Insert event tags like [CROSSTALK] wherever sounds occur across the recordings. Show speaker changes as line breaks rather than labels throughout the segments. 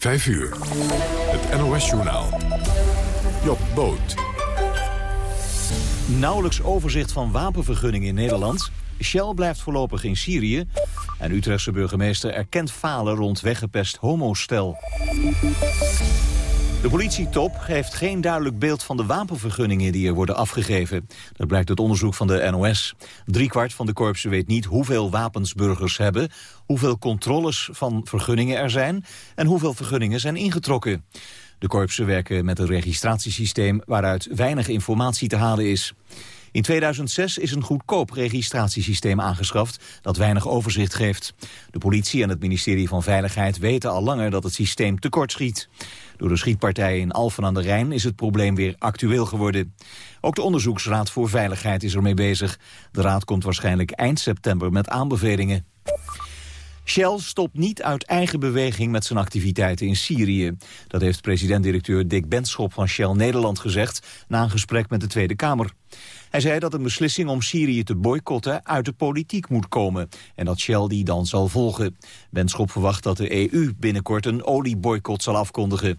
5 uur. Het NOS-journaal. Job Boot.
Nauwelijks overzicht van wapenvergunningen in Nederland. Shell blijft voorlopig in Syrië. En Utrechtse burgemeester erkent falen rond weggepest homostel. De politietop geeft geen duidelijk beeld van de wapenvergunningen die er worden afgegeven. Dat blijkt uit onderzoek van de NOS. Driekwart van de korpsen weet niet hoeveel wapens burgers hebben, hoeveel controles van vergunningen er zijn en hoeveel vergunningen zijn ingetrokken. De korpsen werken met een registratiesysteem waaruit weinig informatie te halen is. In 2006 is een goedkoop registratiesysteem aangeschaft dat weinig overzicht geeft. De politie en het ministerie van Veiligheid weten al langer dat het systeem tekortschiet. Door de schietpartij in Alphen aan de Rijn is het probleem weer actueel geworden. Ook de Onderzoeksraad voor Veiligheid is ermee bezig. De raad komt waarschijnlijk eind september met aanbevelingen. Shell stopt niet uit eigen beweging met zijn activiteiten in Syrië. Dat heeft president-directeur Dick Benschop van Shell Nederland gezegd... na een gesprek met de Tweede Kamer. Hij zei dat een beslissing om Syrië te boycotten uit de politiek moet komen... en dat Shell die dan zal volgen. Benschop verwacht dat de EU binnenkort een olieboycott zal afkondigen.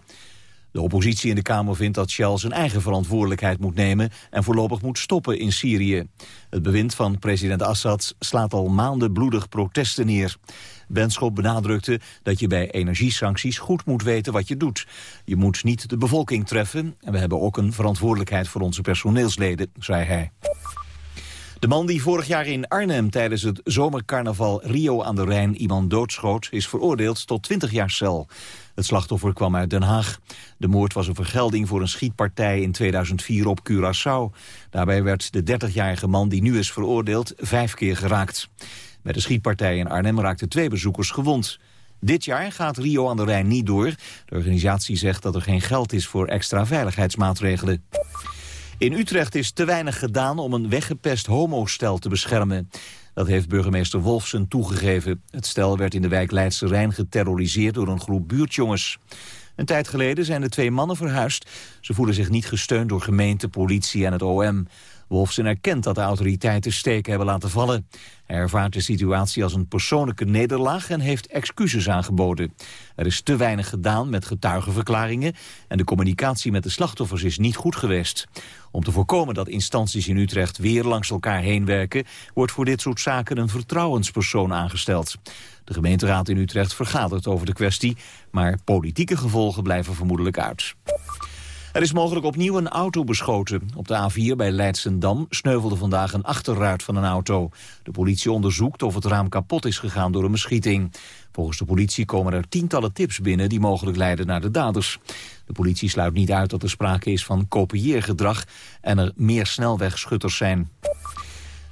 De oppositie in de Kamer vindt dat Shell zijn eigen verantwoordelijkheid moet nemen en voorlopig moet stoppen in Syrië. Het bewind van president Assad slaat al maanden bloedig protesten neer. Benschop benadrukte dat je bij energiesancties goed moet weten wat je doet. Je moet niet de bevolking treffen en we hebben ook een verantwoordelijkheid voor onze personeelsleden, zei hij. De man die vorig jaar in Arnhem tijdens het zomercarnaval Rio aan de Rijn iemand doodschoot... is veroordeeld tot 20 jaar cel. Het slachtoffer kwam uit Den Haag. De moord was een vergelding voor een schietpartij in 2004 op Curaçao. Daarbij werd de 30-jarige man die nu is veroordeeld vijf keer geraakt. Bij de schietpartij in Arnhem raakten twee bezoekers gewond. Dit jaar gaat Rio aan de Rijn niet door. De organisatie zegt dat er geen geld is voor extra veiligheidsmaatregelen. In Utrecht is te weinig gedaan om een weggepest homostel te beschermen. Dat heeft burgemeester Wolfsen toegegeven. Het stel werd in de wijk Leidse Rijn geterroriseerd door een groep buurtjongens. Een tijd geleden zijn de twee mannen verhuisd. Ze voelen zich niet gesteund door gemeente, politie en het OM. Wolfsen erkent dat de autoriteiten steken hebben laten vallen. Hij ervaart de situatie als een persoonlijke nederlaag en heeft excuses aangeboden. Er is te weinig gedaan met getuigenverklaringen en de communicatie met de slachtoffers is niet goed geweest. Om te voorkomen dat instanties in Utrecht weer langs elkaar heen werken, wordt voor dit soort zaken een vertrouwenspersoon aangesteld. De gemeenteraad in Utrecht vergadert over de kwestie, maar politieke gevolgen blijven vermoedelijk uit. Er is mogelijk opnieuw een auto beschoten. Op de A4 bij Leidsendam sneuvelde vandaag een achterruit van een auto. De politie onderzoekt of het raam kapot is gegaan door een beschieting. Volgens de politie komen er tientallen tips binnen die mogelijk leiden naar de daders. De politie sluit niet uit dat er sprake is van kopieergedrag en er meer snelwegschutters zijn.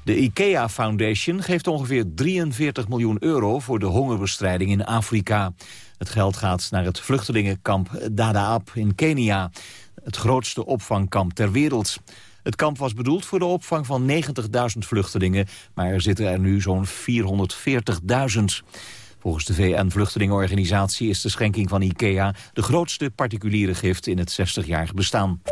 De IKEA Foundation geeft ongeveer 43 miljoen euro voor de hongerbestrijding in Afrika. Het geld gaat naar het vluchtelingenkamp Dadaab in Kenia het grootste opvangkamp ter wereld. Het kamp was bedoeld voor de opvang van 90.000 vluchtelingen, maar er zitten er nu zo'n 440.000. Volgens de VN-vluchtelingenorganisatie is de schenking van IKEA de grootste particuliere gift in het 60-jarige bestaan.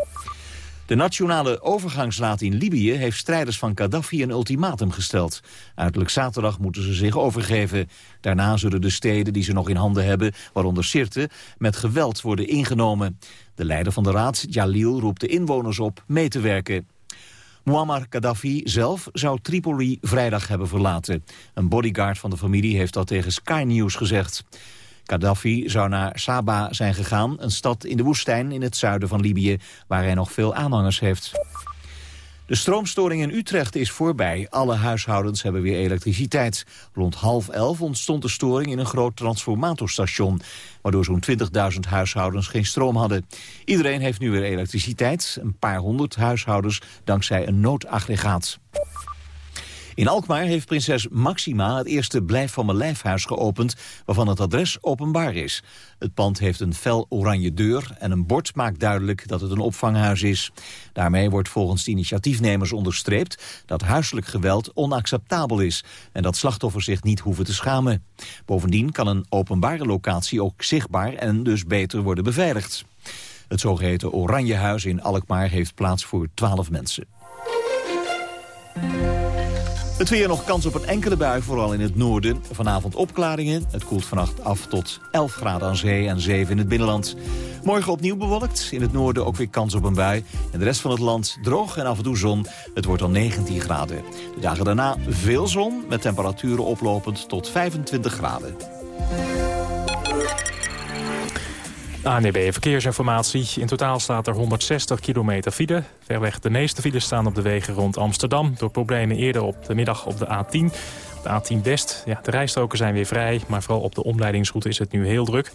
De Nationale Overgangsraad in Libië heeft strijders van Gaddafi een ultimatum gesteld. Uiterlijk zaterdag moeten ze zich overgeven. Daarna zullen de steden die ze nog in handen hebben, waaronder Sirte, met geweld worden ingenomen. De leider van de raad, Jalil, roept de inwoners op mee te werken. Muammar Gaddafi zelf zou Tripoli vrijdag hebben verlaten. Een bodyguard van de familie heeft dat tegen Sky News gezegd. Gaddafi zou naar Saba zijn gegaan, een stad in de woestijn in het zuiden van Libië, waar hij nog veel aanhangers heeft. De stroomstoring in Utrecht is voorbij. Alle huishoudens hebben weer elektriciteit. Rond half elf ontstond de storing in een groot transformatorstation... waardoor zo'n 20.000 huishoudens geen stroom hadden. Iedereen heeft nu weer elektriciteit. Een paar honderd huishoudens dankzij een noodaggregaat. In Alkmaar heeft prinses Maxima het eerste Blijf van mijn lijfhuis geopend... waarvan het adres openbaar is. Het pand heeft een fel oranje deur en een bord maakt duidelijk dat het een opvanghuis is. Daarmee wordt volgens de initiatiefnemers onderstreept dat huiselijk geweld onacceptabel is... en dat slachtoffers zich niet hoeven te schamen. Bovendien kan een openbare locatie ook zichtbaar en dus beter worden beveiligd. Het zogeheten Oranjehuis in Alkmaar heeft plaats voor 12 mensen. Het weer nog kans op een enkele bui, vooral in het noorden. Vanavond opklaringen. Het koelt vannacht af tot 11 graden aan zee en 7 in het binnenland. Morgen opnieuw bewolkt. In het noorden ook weer kans op een bui. En de rest van het land droog en af en toe zon. Het wordt dan 19 graden. De dagen daarna veel zon, met temperaturen oplopend tot 25 graden.
ANEB Verkeersinformatie. In totaal staat er 160 kilometer file. Verweg de meeste files staan op de wegen rond Amsterdam... door problemen eerder op de middag op de A10. De A10 West, ja, de rijstroken zijn weer vrij... maar vooral op de omleidingsroute is het nu heel druk.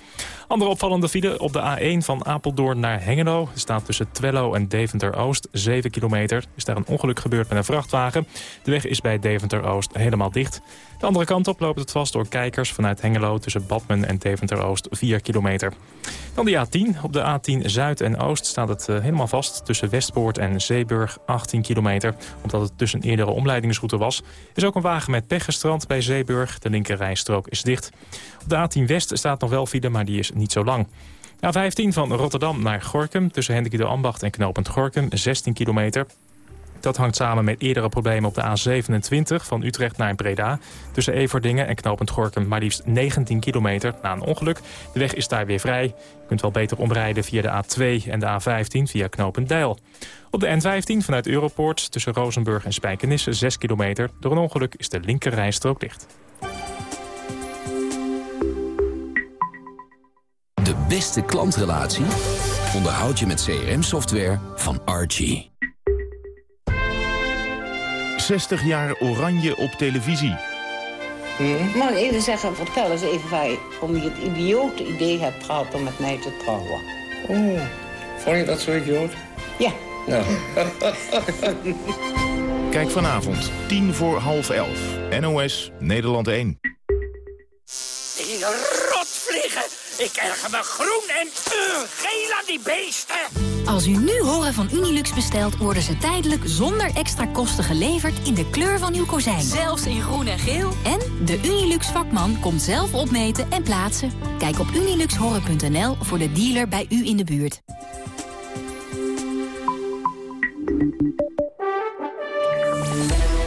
Andere opvallende file op de A1 van Apeldoorn naar Hengelo. Er staat tussen Twello en Deventer-Oost 7 kilometer. Is daar een ongeluk gebeurd met een vrachtwagen. De weg is bij Deventer-Oost helemaal dicht. De andere kant op loopt het vast door kijkers vanuit Hengelo... tussen Badmen en Deventer-Oost 4 kilometer. Dan de A10. Op de A10 Zuid en Oost staat het eh, helemaal vast... tussen Westpoort en Zeeburg 18 kilometer. Omdat het tussen eerdere omleidingsroute was. Is ook een wagen met pech gestrand bij Zeeburg. De linkerrijstrook is dicht. Op de A10 West staat nog wel file, maar die is niet zo lang. A15 van Rotterdam naar Gorkum. Tussen Hendrik de Ambacht en Knopend Gorkum 16 kilometer. Dat hangt samen met eerdere problemen op de A27 van Utrecht naar Breda. Tussen Everdingen en Knopend Gorkum maar liefst 19 kilometer na een ongeluk. De weg is daar weer vrij. Je kunt wel beter omrijden via de A2 en de A15 via Knopend Deil. Op de N15 vanuit Europoort tussen Rozenburg en Spijkenisse 6 kilometer. Door een ongeluk is de linkerrijstrook dicht.
De beste klantrelatie onderhoud je met CRM-software van Archie.
60 jaar oranje op televisie.
Hm? Mag ik even zeggen, vertel eens even waar je, om je het idiote idee hebt gehad om met mij te trouwen.
Oh, vond je dat zo idioot?
Ja.
Nou. [LAUGHS]
Kijk vanavond, 10 voor half 11. NOS, Nederland 1.
Die rotvliegen! Ik erger me groen en uh, geel aan die beesten!
Als u nu horen van Unilux bestelt, worden ze tijdelijk zonder extra kosten geleverd in de kleur van uw kozijn.
Zelfs in groen en geel.
En de Unilux vakman komt zelf opmeten en plaatsen. Kijk op uniluxhoren.nl voor de dealer bij u in de buurt.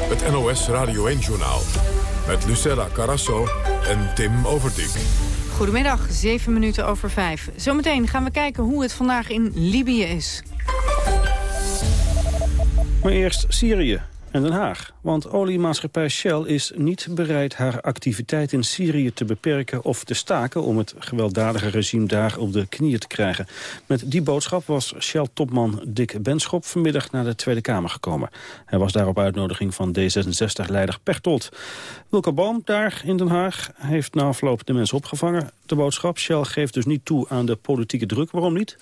Het NOS Radio 1-journaal. Met Lucella Carasso en Tim Overdijk.
Goedemiddag, 7 minuten over 5. Zometeen gaan we kijken hoe het vandaag in Libië is.
Maar eerst Syrië en Den Haag. Want oliemaatschappij Shell is niet bereid haar activiteit in Syrië te beperken of te staken... om het gewelddadige regime daar op de knieën te krijgen. Met die boodschap was Shell-topman Dick Benschop vanmiddag naar de Tweede Kamer gekomen. Hij was daar op uitnodiging van D66-leider Pechtold. Wilke Boom daar in Den Haag heeft na afloop de mensen opgevangen. De boodschap, Shell geeft dus niet toe aan de politieke druk. Waarom niet?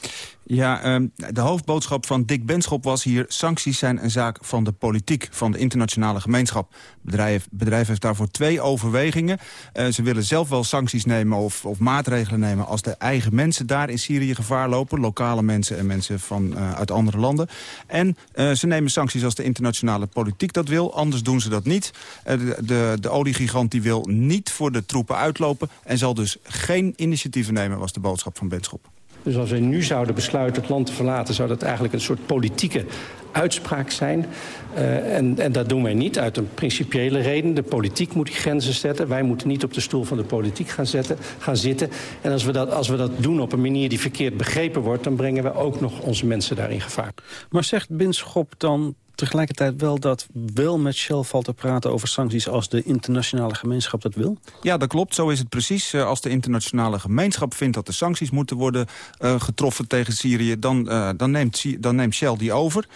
Ja, ehm, de hoofdboodschap van Dick Benschop was hier... sancties zijn een zaak van de politiek, van de internationale gemeenschap. Het bedrijf, heeft daarvoor twee overwegingen. Uh, ze willen zelf wel sancties nemen of, of, maatregelen nemen... als de eigen mensen daar in Syrië gevaar lopen. Lokale mensen en mensen van, uh, uit andere landen. En uh, ze nemen sancties als de internationale politiek dat wil. Anders doen ze dat niet. de, de, de oliegigant die wil niet voor de troepen uitlopen... en zal dus geen initiatieven nemen, was de boodschap van Benschop.
Dus als wij nu zouden besluiten het land te verlaten... zou dat eigenlijk een soort politieke uitspraak zijn. Uh, en, en dat doen wij niet uit een principiële reden. De politiek moet die grenzen zetten. Wij moeten niet op de stoel van de politiek gaan, zetten, gaan zitten. En als we, dat, als we dat doen op een manier die verkeerd begrepen wordt... dan brengen we ook nog onze mensen daar in gevaar.
Maar zegt Binschop dan tegelijkertijd wel dat wel met Shell valt te praten over sancties als de internationale gemeenschap dat wil?
Ja, dat klopt. Zo is het precies. Eh, als de internationale gemeenschap vindt dat er sancties moeten worden uh, getroffen tegen Syrië, dan, uh, dan, neemt, dan neemt Shell die over.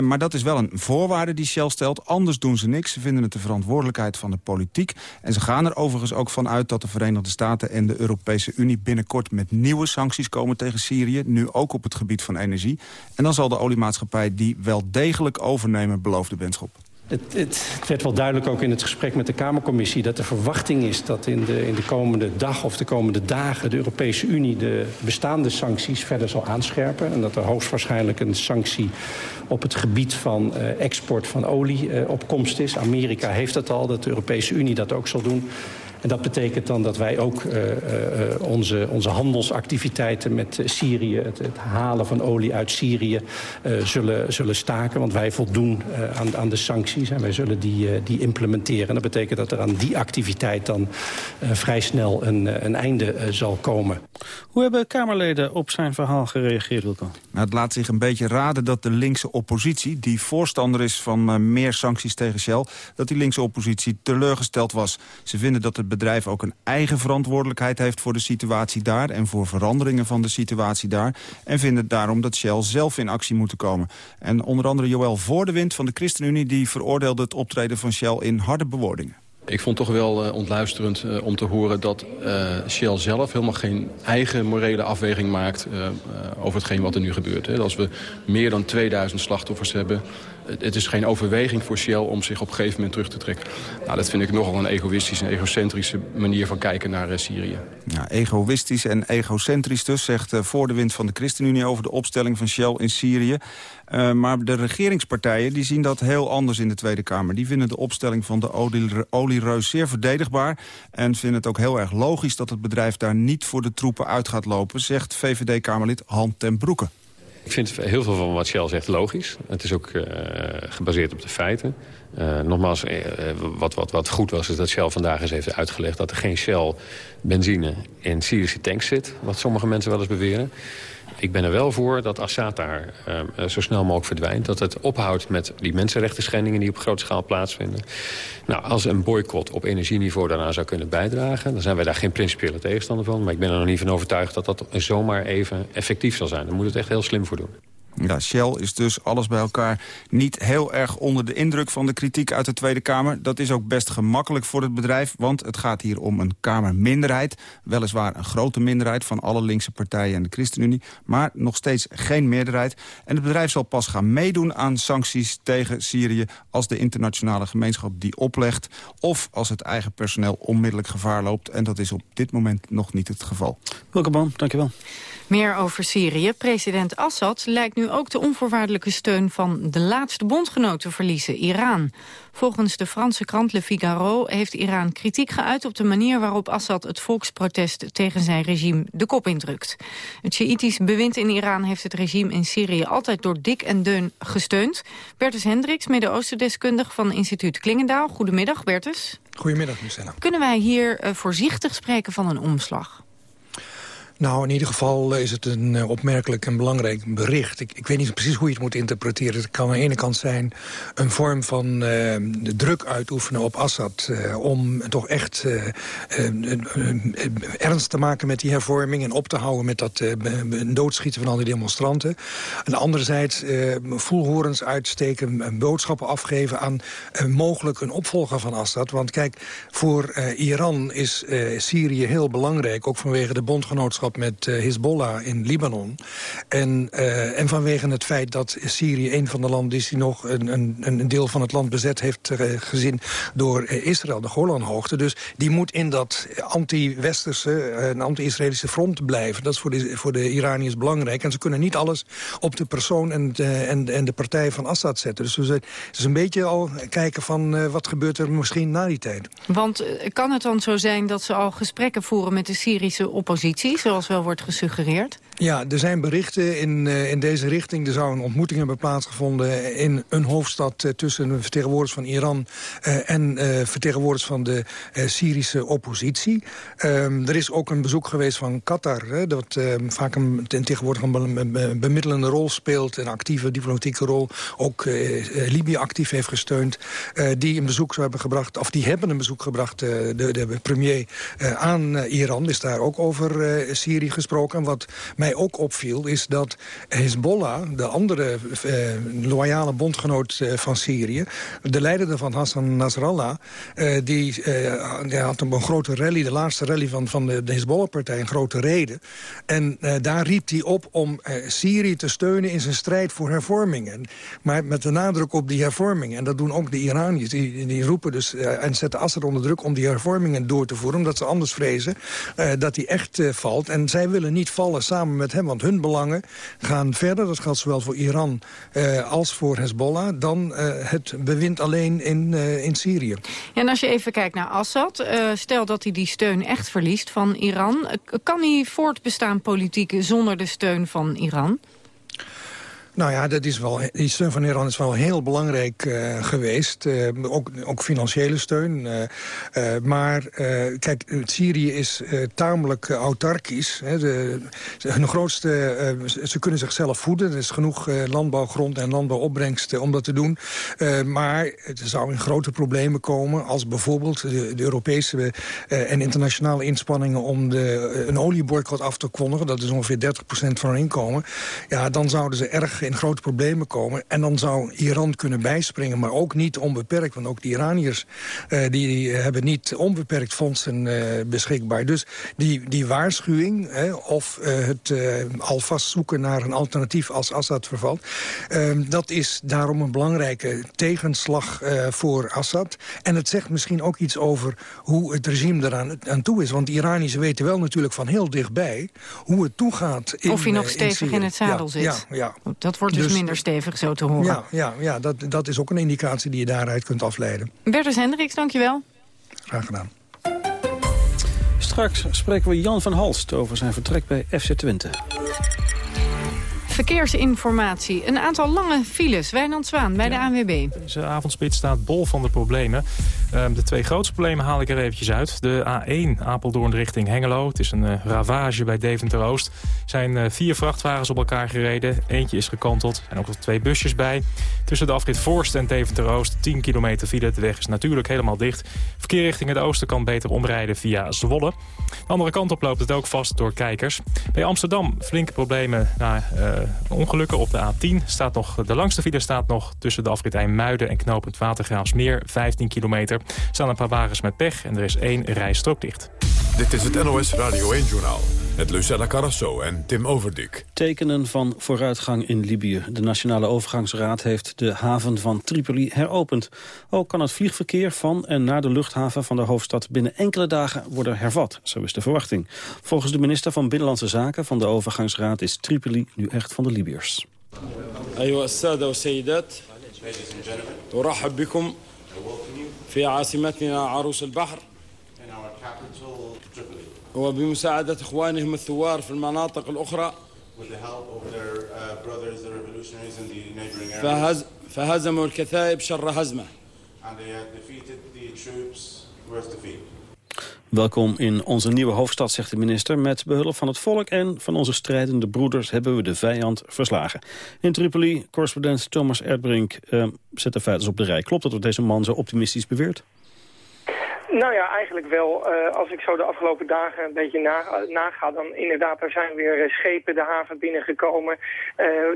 Maar dat is wel een voorwaarde die Shell stelt. Anders doen ze niks. Ze vinden het de verantwoordelijkheid van de politiek. En ze gaan er overigens ook van uit dat de Verenigde Staten en de Europese Unie binnenkort met nieuwe sancties komen tegen Syrië. Nu ook op het gebied van energie. En dan zal de oliemaatschappij die wel degelijk over overnemen, beloofde Benschop.
Het, het, werd wel duidelijk ook in het gesprek met de Kamercommissie... dat de verwachting is dat in de, in de komende dag of de komende dagen... de Europese Unie de bestaande sancties verder zal aanscherpen. En dat er hoogstwaarschijnlijk een sanctie op het gebied van uh, export van olie uh, op komst is. Amerika heeft dat al, dat de Europese Unie dat ook zal doen. En dat betekent dan dat wij ook onze, onze handelsactiviteiten met Syrië... Het, het, halen van olie uit Syrië zullen, zullen staken. Want wij voldoen aan, aan de sancties en wij zullen die, die implementeren. En dat betekent dat er aan die activiteit dan vrij snel een, een einde zal komen.
Hoe hebben Kamerleden op zijn verhaal gereageerd, Wilco?
Nou, het laat zich een beetje raden dat de linkse oppositie... die voorstander is van uh, meer sancties tegen Shell... dat die linkse oppositie teleurgesteld was. Ze vinden dat het bedrijf ook een eigen verantwoordelijkheid heeft... voor de situatie daar en voor veranderingen van de situatie daar. En vinden daarom dat Shell zelf in actie moet komen. En onder andere Joël Voordewind van de ChristenUnie... die veroordeelde het optreden van Shell in harde bewoordingen.
Ik vond toch wel uh, ontluisterend uh, om te horen dat uh, Shell zelf helemaal geen eigen morele afweging maakt over hetgeen wat er nu gebeurt. Hè. Als we meer dan 2000 slachtoffers hebben, het is geen overweging voor Shell om zich op een gegeven moment terug te trekken. Nou, dat vind ik nogal een egoïstische en egocentrische manier van kijken naar Syrië.
Ja, egoïstisch en egocentrisch dus, zegt voor de wind van de ChristenUnie over de opstelling van Shell in Syrië. Uh, maar de regeringspartijen die zien dat heel anders in de Tweede Kamer. Die vinden de opstelling van de oliereus zeer verdedigbaar... en vinden het ook heel erg logisch dat het bedrijf daar niet voor de troepen uit gaat lopen... zegt VVD-Kamerlid Han ten Broeke.
Ik vind heel veel van wat Shell zegt logisch. Het is ook uh, gebaseerd op de feiten. Uh, nogmaals, uh, wat, wat, wat goed was is dat Shell vandaag eens heeft uitgelegd... dat er geen Shell benzine in Syrische tanks zit. Wat sommige mensen wel eens beweren. Ik ben er wel voor dat Assad daar uh, zo snel mogelijk verdwijnt. Dat het ophoudt met die mensenrechten schendingen die op grote schaal plaatsvinden. Nou, als een boycott op energieniveau daarna zou kunnen bijdragen... dan zijn wij daar geen principiële tegenstander van. Maar ik ben er nog niet van overtuigd dat dat zomaar even effectief zal zijn. Daar moet het echt heel slim voor doen.
Ja, Shell is dus alles bij elkaar niet heel erg onder de indruk van de kritiek uit de Tweede Kamer. Dat is ook best gemakkelijk voor het bedrijf, want het gaat hier om een Kamerminderheid. Weliswaar een grote minderheid van alle linkse partijen en de ChristenUnie, maar nog steeds geen meerderheid. En het bedrijf zal pas gaan meedoen aan sancties tegen Syrië als de internationale gemeenschap die oplegt of als het eigen personeel onmiddellijk gevaar loopt. En dat is op dit moment nog niet het geval.
Welke Boom, dankjewel.
Meer over Syrië. President Assad lijkt nu ook de onvoorwaardelijke steun van de laatste bondgenoot te verliezen, Iran. Volgens de Franse krant Le Figaro heeft Iran kritiek geuit op de manier waarop Assad het volksprotest tegen zijn regime de kop indrukt. Het Sjiïtisch bewind in Iran heeft het regime in Syrië altijd door dik en deun gesteund. Bertus Hendricks, Midden-Oosten-deskundig van instituut Klingendaal. Goedemiddag, Bertus.
Goedemiddag, Lucella.
Kunnen wij hier uh, voorzichtig spreken van een omslag?
Nou, in ieder geval is het een uh, opmerkelijk en belangrijk bericht. Ik, ik, weet niet precies hoe je het moet interpreteren. Het kan aan de ene kant zijn een vorm van de druk uitoefenen op Assad... Uh, om toch echt ernst te maken met die hervorming... en op te houden met dat doodschieten van al die demonstranten. Andere zijde voelhorens uitsteken, boodschappen afgeven... aan mogelijk een opvolger van Assad. Want kijk, voor Iran is Syrië heel belangrijk... ook vanwege de bondgenootschap met uh, Hezbollah in Libanon. En, uh, en vanwege het feit dat Syrië een van de landen is... die nog een, een, een deel van het land bezet heeft uh, gezien door Israël, de Golanhoogte. Dus die moet in dat anti-westerse en anti-Israëlische front blijven. Dat is voor de, voor de Iraniërs belangrijk. En ze kunnen niet alles op de persoon en, en, en de partij van Assad zetten. Dus het is een beetje al kijken van wat gebeurt er misschien na die tijd.
Want kan het dan zo zijn dat ze al gesprekken voeren met de Syrische oppositie... zoals wel wordt gesuggereerd?
Ja, er zijn berichten in, uh, in deze richting. Er zou een ontmoeting hebben plaatsgevonden in een hoofdstad... Uh, tussen vertegenwoordigers van Iran uh, en vertegenwoordigers van de Syrische oppositie. Um, er is ook een bezoek geweest van Qatar... Hè, dat ehm, vaak een, tegenwoordig een bemiddelende rol speelt... een actieve diplomatieke rol. Ook Libië actief heeft gesteund. die een bezoek zou hebben gebracht, of die hebben een bezoek gebracht... de, de premier aan Iran is daar ook over Syrië gesproken. En wat mij ook opviel is dat Hezbollah, de andere eh, loyale bondgenoot eh, van Syrië... de leider daarvan, Hassan Nasrallah, eh, die, eh, had een, grote rally... de laatste rally van, van de, Hezbollah-partij, een grote reden. En eh, daar riep hij op om Syrië te steunen in zijn strijd voor hervormingen. Maar met de nadruk op die hervormingen. En dat doen ook de Iraniërs. Die, die roepen dus en zetten Assad onder druk om die hervormingen door te voeren... omdat ze anders vrezen dat hij echt valt. En zij willen niet vallen samen met hem. Want hun belangen gaan verder, dat geldt zowel voor Iran als voor Hezbollah... dan het bewind alleen in, in Syrië.
Ja, en als je even kijkt naar Assad, stel dat hij die steun echt verliest van Iran... kan hij voortbestaan politiek zonder de steun van Iran?
Nou ja, dat is wel, die steun van Iran is wel heel belangrijk uh, geweest. Uh, ook, ook financiële steun. Uh, maar kijk, Syrië is tamelijk autarkisch. Hè. De, hun grootste, ze kunnen zichzelf voeden. Er is genoeg landbouwgrond en landbouwopbrengst om dat te doen. maar het zou in grote problemen komen als bijvoorbeeld de, de Europese en internationale inspanningen om de, een olieboycott af te kondigen. Dat is ongeveer 30% van hun inkomen. Ja, dan zouden ze erg in grote problemen komen. En dan zou Iran kunnen bijspringen, maar ook niet onbeperkt. Want ook de Iraniërs uh, die hebben niet onbeperkt fondsen uh, beschikbaar. Dus die, die waarschuwing, hè, of uh, het alvast zoeken naar een alternatief als Assad vervalt... Dat is daarom een belangrijke tegenslag voor Assad. En het zegt misschien ook iets over hoe het regime eraan aan toe is. Want de Iraniërs weten wel natuurlijk van heel dichtbij hoe het toegaat. In,
of hij nog stevig in, in het zadel
ja,
zit.
Ja, ja.
Dat wordt dus, dus, minder stevig zo te horen.
Ja, ja, ja dat, dat is ook een indicatie die je daaruit kunt afleiden.
Bertus Hendricks, dankjewel.
Graag gedaan.
Straks spreken we Jan van Halst over zijn vertrek bij FC Twente.
Verkeersinformatie. Een aantal lange files. Wijnand Zwaan bij de ANWB.
Deze avondspits staat bol van de problemen. Ehm, de twee grootste problemen haal ik er eventjes uit. De A1 Apeldoorn richting Hengelo. Het is een uh, ravage bij Deventer-Oost. Er zijn uh, vier vrachtwagens op elkaar gereden. Eentje is gekanteld. Er zijn ook nog twee busjes bij. Tussen de afrit Voorst en Deventer-Oost 10 kilometer file. De weg is natuurlijk helemaal dicht. Verkeer richting het oosten kan beter omrijden via Zwolle. De andere kant op loopt het ook vast door kijkers. Bij Amsterdam flinke problemen na uh, ongelukken op de A10. Staat nog, de langste file staat nog tussen de afrit Muiden en knooppunt Watergraafsmeer. 15 kilometer. Er staan een paar wagens met pech en er is één rijstrook dicht.
Dit is het NOS Radio 1-journaal met Lucella Carrasso en Tim Overdik.
Tekenen van vooruitgang in Libië. De Nationale Overgangsraad heeft de haven van Tripoli heropend. Ook kan het vliegverkeer van en naar de luchthaven van de hoofdstad... binnen enkele dagen worden hervat, zo is de verwachting. Volgens de minister van Binnenlandse Zaken van de Overgangsraad... is Tripoli nu echt van de Libiërs.
في عاصمتنا عروس البحر. وبمساعدة إخوانهم الثوار في المناطق الأخرى. فهز فهزموا الكتائب شر هزمة.
Welkom in onze nieuwe hoofdstad, zegt de minister. Met behulp van het volk en van onze strijdende broeders hebben we de vijand verslagen. In Tripoli, correspondent Thomas Erdbrink uh, zet de feiten op de rij. Klopt dat wat deze man zo optimistisch beweert?
Nou ja, eigenlijk wel. Uh, als ik zo de afgelopen dagen een beetje na, naga, dan inderdaad, er zijn weer uh, schepen de haven binnengekomen.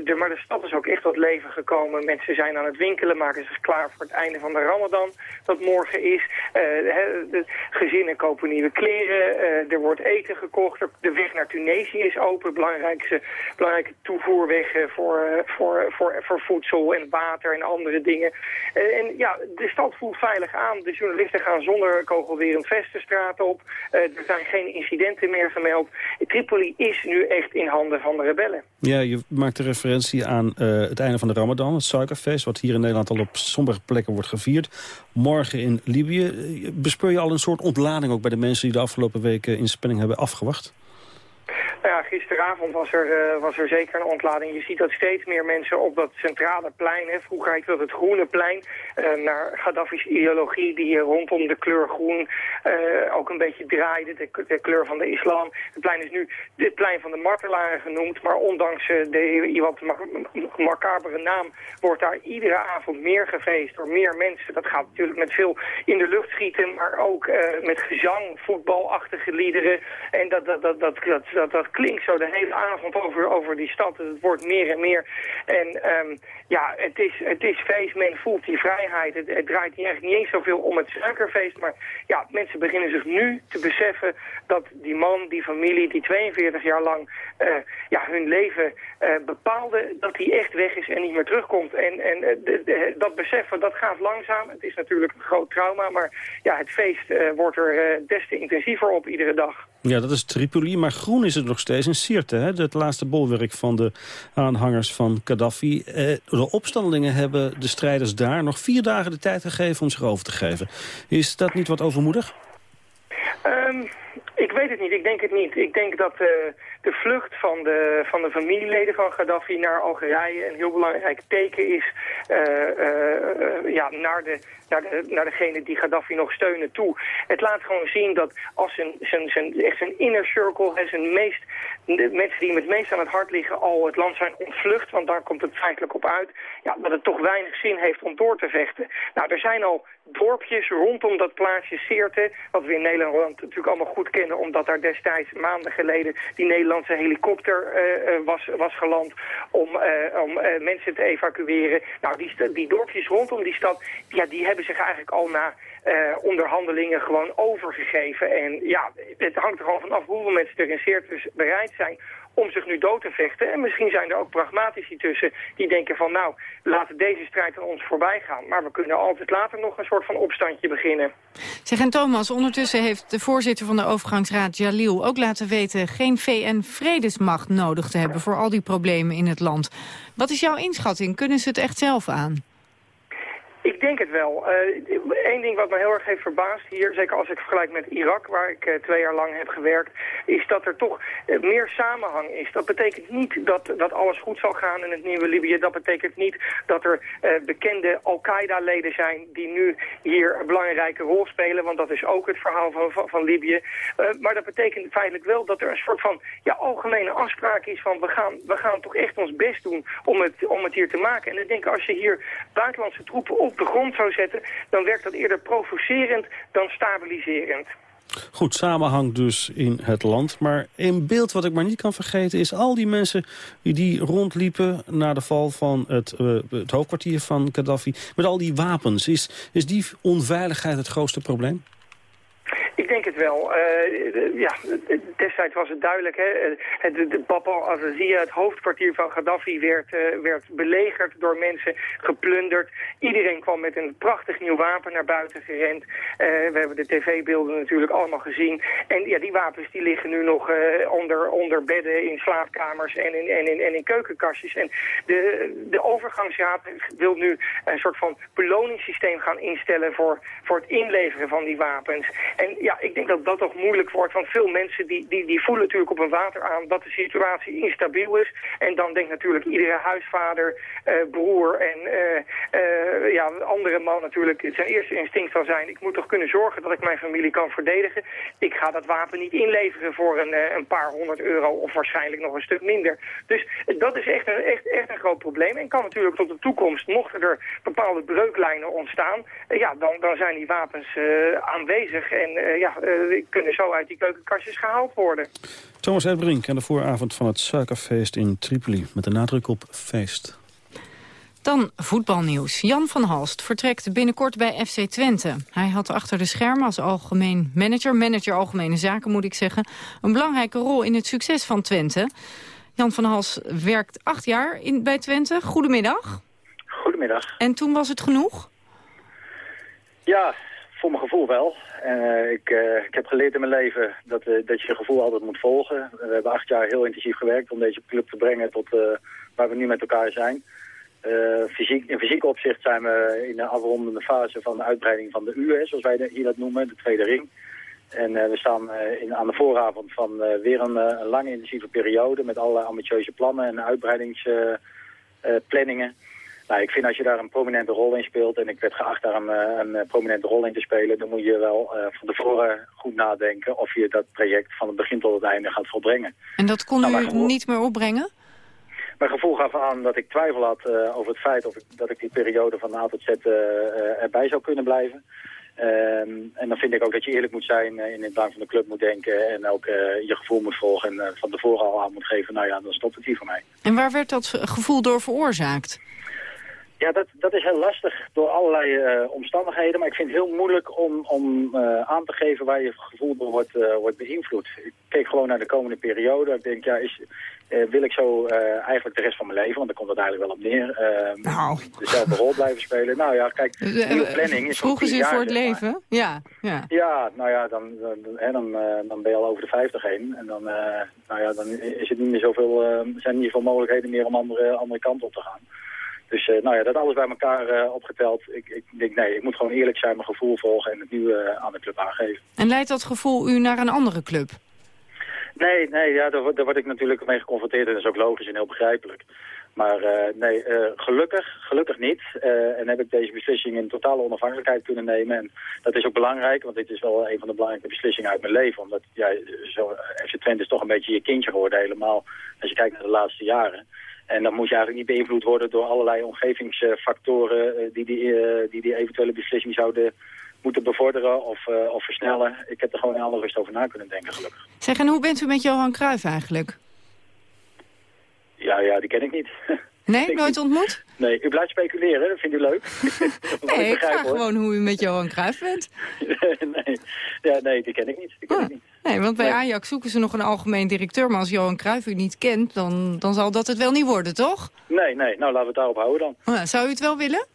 De, maar de stad is ook echt tot leven gekomen. Mensen zijn aan het winkelen, maken zich klaar voor het einde van de ramadan, dat morgen is. De gezinnen kopen nieuwe kleren, er wordt eten gekocht. De weg naar Tunesië is open, belangrijke toevoerweg voor, voor, voor, voor voedsel en water en andere dingen. en ja, de stad voelt veilig aan. De journalisten gaan zonder kogelwerend vestenstraat op. Uh, er zijn geen incidenten meer gemeld. Tripoli is nu echt in handen van de rebellen.
Ja, je maakt een referentie aan uh, het einde van de Ramadan, het suikerfeest... wat hier in Nederland al op sommige plekken wordt gevierd. Morgen in Libië. Bespeur je al een soort ontlading ook bij de mensen... die de afgelopen weken in spanning hebben afgewacht?
Nou ja, gisteravond was er, uh, was er zeker een ontlading. Je ziet dat steeds meer mensen op dat centrale plein, hè, vroeger heette dat het groene plein, naar Gaddafi's ideologie die rondom de kleur groen uh, ook een beetje draaide, de, kleur van de islam. Het plein is nu het plein van de martelaren genoemd, maar ondanks de wat macabere naam wordt daar iedere avond meer gefeest door meer mensen. Dat gaat natuurlijk met veel in de lucht schieten, maar ook met gezang, voetbalachtige liederen. En dat, dat, dat, dat, dat, dat, klinkt zo de hele avond over, over die stad. Het wordt meer en meer. En um, ja, het is, het is feest. Men voelt die vrijheid. Het, draait eigenlijk niet eens zoveel om het suikerfeest. Maar ja, mensen beginnen zich nu te beseffen dat die man, die familie, die 42 jaar lang uh, ja, hun leven uh, bepaalde, dat die echt weg is en niet meer terugkomt. En, en de, dat beseffen, dat gaat langzaam. Het is natuurlijk een groot trauma, maar ja, het feest wordt er des te intensiever op iedere dag.
Ja, dat is Tripoli, maar groen is het nog steeds in Sirte. Hè? Het laatste bolwerk van de aanhangers van Gaddafi. Eh, de opstandelingen hebben de strijders daar nog vier dagen de tijd gegeven om zich over te geven. Is dat niet wat overmoedig?
Um, ik het niet, ik denk het niet. Ik denk dat uh, de vlucht van de, van de familieleden van Gaddafi naar Algerije een heel belangrijk teken is uh, uh, ja, naar, de, naar, de, naar degene die Gaddafi nog steunen toe. Het laat gewoon zien dat als zijn, zijn, zijn, echt zijn inner circle, en zijn meest, de mensen die hem het meest aan het hart liggen al het land zijn ontvlucht, want daar komt het feitelijk op uit, ja, dat het toch weinig zin heeft om door te vechten. Nou, er zijn al dorpjes rondom dat plaatsje Seerte, wat we in Nederland natuurlijk allemaal goed kennen, omdat daar destijds maanden geleden die Nederlandse helikopter uh, was, was geland om, uh, om mensen te evacueren. Nou, die, die dorpjes rondom die stad, ja, die hebben zich eigenlijk al na onderhandelingen gewoon overgegeven. En ja, het hangt er gewoon vanaf hoeveel mensen er in bereid zijn om zich nu dood te vechten. En misschien zijn er ook pragmatici tussen die denken van... nou, laten deze strijd aan ons voorbij gaan. Maar we kunnen altijd later nog een soort van opstandje beginnen.
Zeg, en Thomas, ondertussen heeft de voorzitter van de overgangsraad Jalil ook laten weten... geen VN-vredesmacht nodig te hebben voor al die problemen in het land. Wat is jouw inschatting? Kunnen ze het echt zelf aan?
Ik denk het wel. Eén uh, ding wat me heel erg heeft verbaasd hier, zeker als ik vergelijk met Irak, waar ik uh, twee jaar lang heb gewerkt, is dat er toch uh, meer samenhang is. Dat betekent niet dat, dat alles goed zal gaan in het nieuwe Libië. Dat betekent niet dat er bekende Al-Qaeda-leden zijn die nu hier een belangrijke rol spelen, want dat is ook het verhaal van, van, van Libië. maar dat betekent feitelijk wel dat er een soort van ja, algemene afspraak is van we gaan, we gaan toch echt ons best doen om het, om het hier te maken. En ik denk als je hier buitenlandse troepen op de grond zou zetten... dan werkt dat eerder provocerend dan stabiliserend.
Goed, samenhang dus in het land. Maar een beeld wat ik maar niet kan vergeten is al die mensen die rondliepen na de val van het, uh, het hoofdkwartier van Gaddafi. Met al die wapens. Is, is die onveiligheid het grootste probleem?
Ik denk het wel. Uh, ja, destijds was het duidelijk. Hè? Het, de, de Bab al-Azazia, het hoofdkwartier van Gaddafi, werd, uh, werd belegerd door mensen, geplunderd. Iedereen kwam met een prachtig nieuw wapen naar buiten gerend. We hebben de tv-beelden natuurlijk allemaal gezien. En ja, die wapens die liggen nu nog onder, onder bedden in slaapkamers en in, en in, en in keukenkastjes. En de, de overgangsraad wil nu een soort van beloningssysteem gaan instellen voor, voor het inleveren van die wapens. En ja, ik denk dat dat toch moeilijk wordt. Want veel mensen die, die, die voelen natuurlijk op een water aan dat de situatie instabiel is. En dan denkt natuurlijk iedere huisvader, uh, broer en uh, uh, ja, andere man natuurlijk... zijn eerste instinct zal zijn, ik moet toch kunnen zorgen dat ik mijn familie kan verdedigen. Ik ga dat wapen niet inleveren voor een, een paar honderd euro of waarschijnlijk nog een stuk minder. Dus dat is echt een, echt, echt een groot probleem. En kan natuurlijk tot de toekomst, mochten er bepaalde breuklijnen ontstaan... ja, dan, dan zijn die wapens aanwezig en ja, uh, kunnen zo uit die keukenkastjes gehaald worden.
Thomas Edbrink aan de vooravond van het suikerfeest in Tripoli. Met de nadruk op feest.
Dan voetbalnieuws. Jan van Halst vertrekt binnenkort bij FC Twente. Hij had achter de schermen als algemeen manager, manager algemene zaken moet ik zeggen, een belangrijke rol in het succes van Twente. Jan van Halst werkt acht jaar in, bij Twente. Goedemiddag.
Goedemiddag.
En toen was het genoeg?
Ja, voor mijn gevoel wel. Uh, ik, uh, ik, heb geleerd in mijn leven dat, uh, dat je je gevoel altijd moet volgen. We hebben acht jaar heel intensief gewerkt om deze club te brengen tot waar we nu met elkaar zijn. fysiek, in fysiek opzicht zijn we in de afrondende fase van de uitbreiding van de U, zoals wij hier dat noemen, de tweede ring. En we staan in, aan de vooravond van weer een, een, lange intensieve periode met allerlei ambitieuze plannen en uitbreidingsplanningen. Nou, ik vind als je daar een prominente rol in speelt... en ik werd geacht daar een, eh, een eh, prominente rol in te spelen... dan moet je wel uh, van tevoren goed nadenken... of je dat project van het begin tot het einde gaat volbrengen.
En dat kon nou, u gevoel... niet meer opbrengen?
Mijn gevoel gaf aan dat ik twijfel had uh, over het feit... Of ik, dat ik die periode van A tot Z uh, erbij zou kunnen blijven. Um, en dan vind ik ook dat je eerlijk moet zijn, in het belang van de club moet denken... en ook je gevoel moet volgen en van tevoren al aan moet geven... nou ja, dan stopt het hier voor mij.
En waar werd dat gevoel door veroorzaakt?
Ja, dat, dat is heel lastig door allerlei uh, omstandigheden. Maar ik vind het heel moeilijk om, om uh, aan te geven waar je gevoel door wordt, uh, wordt beïnvloed. Ik keek gewoon naar de komende periode. Ik denk, ja, is, wil ik zo eigenlijk de rest van mijn leven, want daar komt het eigenlijk wel op neer,
nou.
dezelfde rol blijven spelen. Nou ja, kijk, nieuwe planning is
Vroegen ze voor het leven? Ja, ja.
Ja, nou ja, dan, dan, dan, dan ben je al over de 50 heen. En dan, nou ja, dan is het niet meer zoveel, zijn niet zoveel mogelijkheden meer om andere, andere kant op te gaan. Dus uh, nou ja, dat alles bij elkaar uh, opgeteld. Ik, ik, denk, nee, ik moet gewoon eerlijk zijn, mijn gevoel volgen en het nieuwe uh, aan de club aangeven.
En leidt dat gevoel u naar een andere club?
Nee, nee ja, daar, daar word ik natuurlijk mee geconfronteerd en dat is ook logisch en heel begrijpelijk. Maar nee, gelukkig, gelukkig niet. en heb ik deze beslissing in totale onafhankelijkheid kunnen nemen. En dat is ook belangrijk, want dit is wel een van de belangrijke beslissingen uit mijn leven. Omdat ja, zo, FC Twente is toch een beetje je kindje geworden helemaal. Als je kijkt naar de laatste jaren. En dan moet je eigenlijk niet beïnvloed worden door allerlei omgevingsfactoren uh, die, die, uh, die die eventuele beslissing zouden moeten bevorderen of, uh, of versnellen. Ik heb er gewoon alle rust over na kunnen denken, gelukkig.
Zeg, en hoe bent u met Johan Cruijff eigenlijk?
Ja, ja, die ken ik niet. [LAUGHS]
Nee, nooit ontmoet?
Nee, u blijft speculeren, dat vindt u leuk. [LAUGHS]
nee, ik, ik vraag gewoon hoe u met Johan Cruijff bent. [LAUGHS]
nee, ja, nee, die ken ik niet. Die ken ik niet.
Nee, want bij Ajax zoeken ze nog een algemeen directeur. Maar als Johan Cruijff u niet kent, dan, dan zal dat het wel niet worden, toch?
Nee, nee. Nou, laten we het daarop houden dan.
Oh, zou u het wel willen?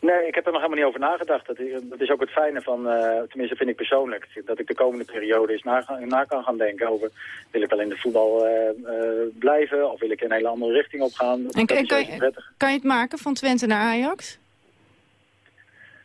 Nee, ik heb er nog helemaal niet over nagedacht. Dat, dat is ook het fijne van, uh, tenminste vind ik persoonlijk, dat ik de komende periode eens na, na kan gaan denken over, wil ik wel in de voetbal uh, uh, blijven of wil ik in een hele andere richting opgaan.
En, en kan, je, kan je het maken van Twente naar Ajax?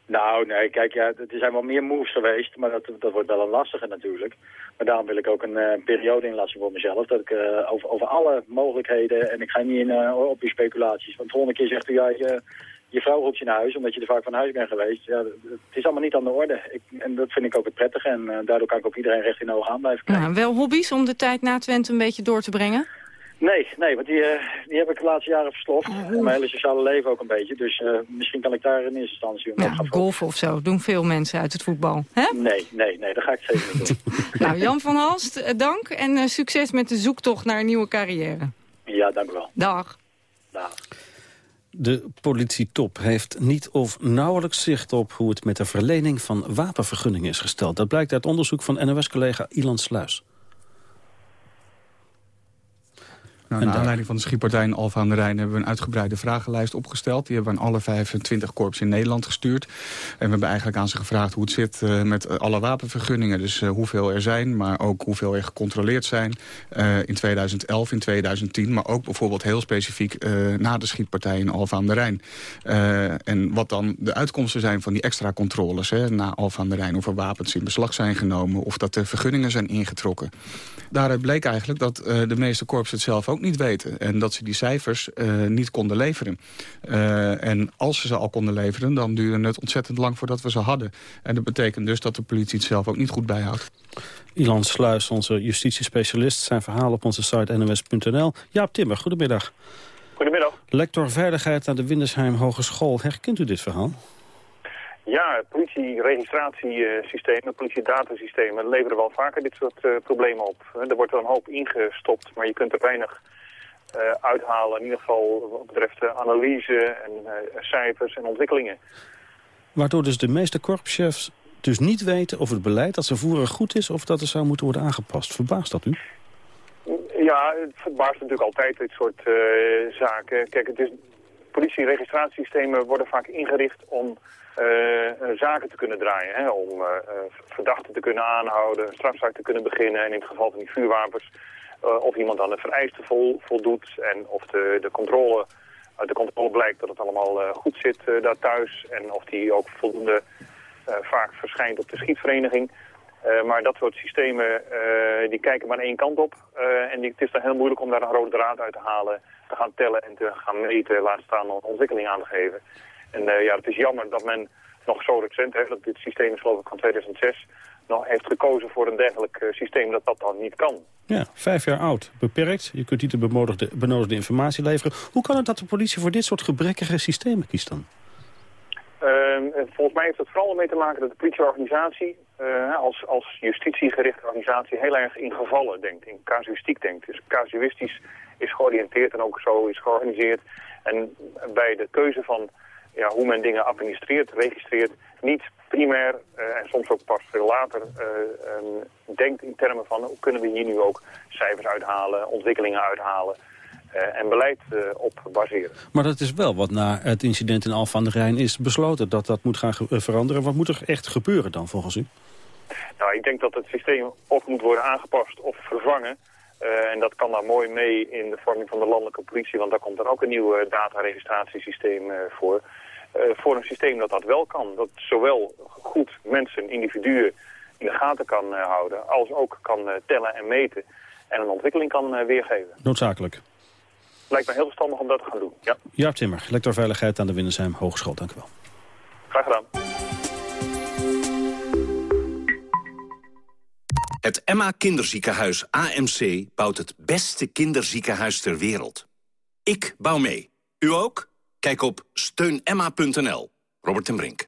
Nou, nee, kijk, ja, er zijn wel meer moves geweest, maar dat, dat wordt wel een lastige natuurlijk. Maar daarom wil ik ook een uh, periode inlassen voor mezelf, dat ik uh, over, over alle mogelijkheden, en ik ga niet in, uh, op die speculaties. Want de volgende keer zegt u, ja, je, je vrouw roept je naar huis, omdat je er vaak van huis bent geweest. Ja, het is allemaal niet aan de orde. Ik, en dat vind ik ook het prettige, en daardoor kan ik ook iedereen recht in de ogen aan blijven kijken.
Nou, wel hobby's om de tijd na Twente een beetje door te brengen?
Nee, nee, want die, uh, die heb ik de laatste jaren versloft. Oh. Mijn hele sociale leven ook een beetje. Dus uh, misschien kan ik daar in eerste instantie
ja, gaan golfen of zo, doen veel mensen uit het voetbal. Hè?
Nee, nee, nee, dat ga ik zeker niet doen. [LAUGHS]
nou, Jan van Halst, dank en uh, succes met de zoektocht naar een nieuwe carrière.
Ja, dank u wel.
Dag.
Dag.
De politietop heeft niet of nauwelijks zicht op hoe het met de verlening van wapenvergunningen is gesteld. Dat blijkt uit onderzoek van NOS-collega Ilan Sluis.
Nou, naar aanleiding van de schietpartij in Alfa aan de Rijn... hebben we een uitgebreide vragenlijst opgesteld. Die hebben we aan alle 25 korps in Nederland gestuurd. En we hebben eigenlijk aan ze gevraagd hoe het zit uh, met alle wapenvergunningen. Dus uh, hoeveel er zijn, maar ook hoeveel er gecontroleerd zijn... Uh, in 2011, in 2010, maar ook bijvoorbeeld heel specifiek... na de schietpartij in Alfa aan de Rijn. en wat dan de uitkomsten zijn van die extra controles... Hè, na Alfa aan de Rijn, of er wapens in beslag zijn genomen... of dat er vergunningen zijn ingetrokken. Daaruit bleek eigenlijk dat de meeste korps het zelf ook ook niet weten. En dat ze die cijfers uh, niet konden leveren. Uh, en als ze ze al konden leveren, dan duurde het ontzettend lang voordat we ze hadden. En dat betekent dus dat de politie het zelf ook niet goed bijhoudt.
Ilan Sluis, onze justitiespecialist. Zijn verhaal op onze site nws.nl. Jaap Timmer, goedemiddag.
Goedemiddag.
Lector Veiligheid aan de Windersheim Hogeschool. Herkent u dit verhaal?
Ja, politieregistratiesystemen, politiedatasystemen leveren wel vaker dit soort uh, problemen op. Er wordt wel een hoop ingestopt, maar je kunt er weinig uh, uithalen. In ieder geval wat betreft uh, analyse en cijfers en ontwikkelingen.
Waardoor dus de meeste korpschefs dus niet weten of het beleid dat ze voeren goed is... of dat er zou moeten worden aangepast. Verbaast dat u?
Ja, het verbaast natuurlijk altijd dit soort zaken. Kijk, het is, politieregistratiesystemen worden vaak ingericht om uh, zaken te kunnen draaien. Hè, om uh, verdachten te kunnen aanhouden, een strafzaak te kunnen beginnen. En in het geval van die vuurwapens of iemand aan de vereisten vol, voldoet. En of de, de controle, uit de controle blijkt dat het allemaal goed zit daar thuis. En of die ook voldoende vaak verschijnt op de schietvereniging. maar dat soort systemen die kijken maar één kant op. en het is dan heel moeilijk om daar een rode draad uit te halen, te gaan tellen en te gaan meten, laat staan om ontwikkeling aan te geven. En uh, ja, het is jammer dat men nog zo recent, hè, dat dit systeem is geloof ik van 2006, nog heeft gekozen voor een dergelijk uh, systeem dat dat dan niet kan.
Ja, vijf jaar oud, beperkt. Je kunt niet de benodigde informatie leveren. Hoe kan het dat de politie voor dit soort gebrekkige systemen kiest dan?
Uh, volgens mij heeft het vooral mee te maken dat de politieorganisatie uh, als, als justitiegerichte organisatie heel erg in gevallen denkt, in casuïstiek denkt. Dus casuïstisch is georiënteerd en ook zo is georganiseerd. En bij de keuze van ja, hoe men dingen administreert, registreert, niet primair uh, en soms ook pas veel later uh, denkt in termen van hoe kunnen we hier nu ook cijfers uithalen, ontwikkelingen uithalen en beleid op baseren.
Maar dat is wel wat na het incident in Alphen aan de Rijn is besloten dat dat moet gaan veranderen. Wat moet er echt gebeuren dan volgens u?
Nou, ik denk dat het systeem of moet worden aangepast of vervangen. Uh, en dat kan daar mooi mee in de vorming van de landelijke politie, want daar komt dan ook een nieuw dataregistratiesysteem uh, voor. Voor een systeem dat dat wel kan. Dat zowel goed mensen, individuen in de gaten kan houden, als ook kan tellen en meten en een ontwikkeling kan weergeven.
Noodzakelijk.
Lijkt me heel verstandig om dat te gaan doen, ja.
Jaap Timmer, lector Veiligheid aan de Windersheim Hogeschool. Dank u wel.
Graag gedaan.
Het Emma Kinderziekenhuis AMC bouwt het beste kinderziekenhuis ter wereld. Ik bouw mee. U ook? Kijk op steunemma.nl. Robert ten Brink.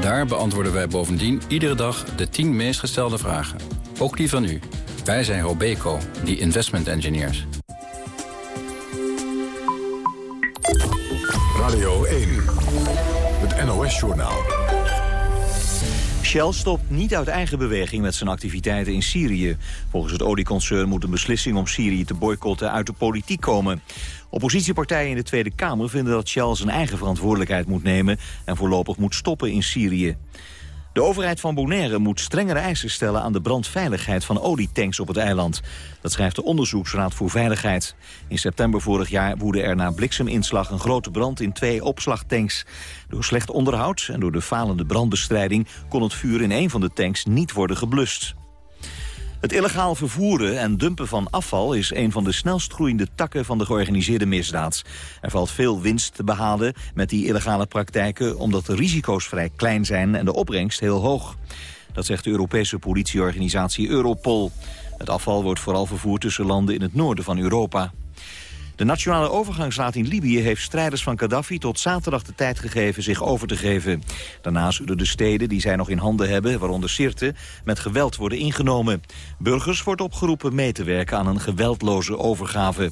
Daar beantwoorden wij bovendien iedere dag de 10 meest gestelde vragen. Ook die van u. Wij zijn Robeco, die investment engineers.
Radio 1, het NOS-journaal.
Shell stopt niet uit eigen beweging met zijn activiteiten in Syrië. Volgens het olieconcern moet een beslissing om Syrië te boycotten uit de politiek komen. Oppositiepartijen in de Tweede Kamer vinden dat Shell zijn eigen verantwoordelijkheid moet nemen... en voorlopig moet stoppen in Syrië. De overheid van Bonaire moet strengere eisen stellen aan de brandveiligheid van olietanks op het eiland. Dat schrijft de Onderzoeksraad voor Veiligheid. In september vorig jaar woedde er na blikseminslag een grote brand in twee opslagtanks. Door slecht onderhoud en door de falende brandbestrijding kon het vuur in een van de tanks niet worden geblust. Het illegaal vervoeren en dumpen van afval is een van de snelst groeiende takken van de georganiseerde misdaad. Er valt veel winst te behalen met die illegale praktijken omdat de risico's vrij klein zijn en de opbrengst heel hoog. Dat zegt de Europese politieorganisatie Europol. Het afval wordt vooral vervoerd tussen landen in het noorden van Europa. De Nationale Overgangsraad in Libië heeft strijders van Gaddafi tot zaterdag de tijd gegeven zich over te geven. Daarna zullen de steden die zij nog in handen hebben, waaronder Sirte, met geweld worden ingenomen. Burgers wordt opgeroepen mee te werken aan een geweldloze overgave.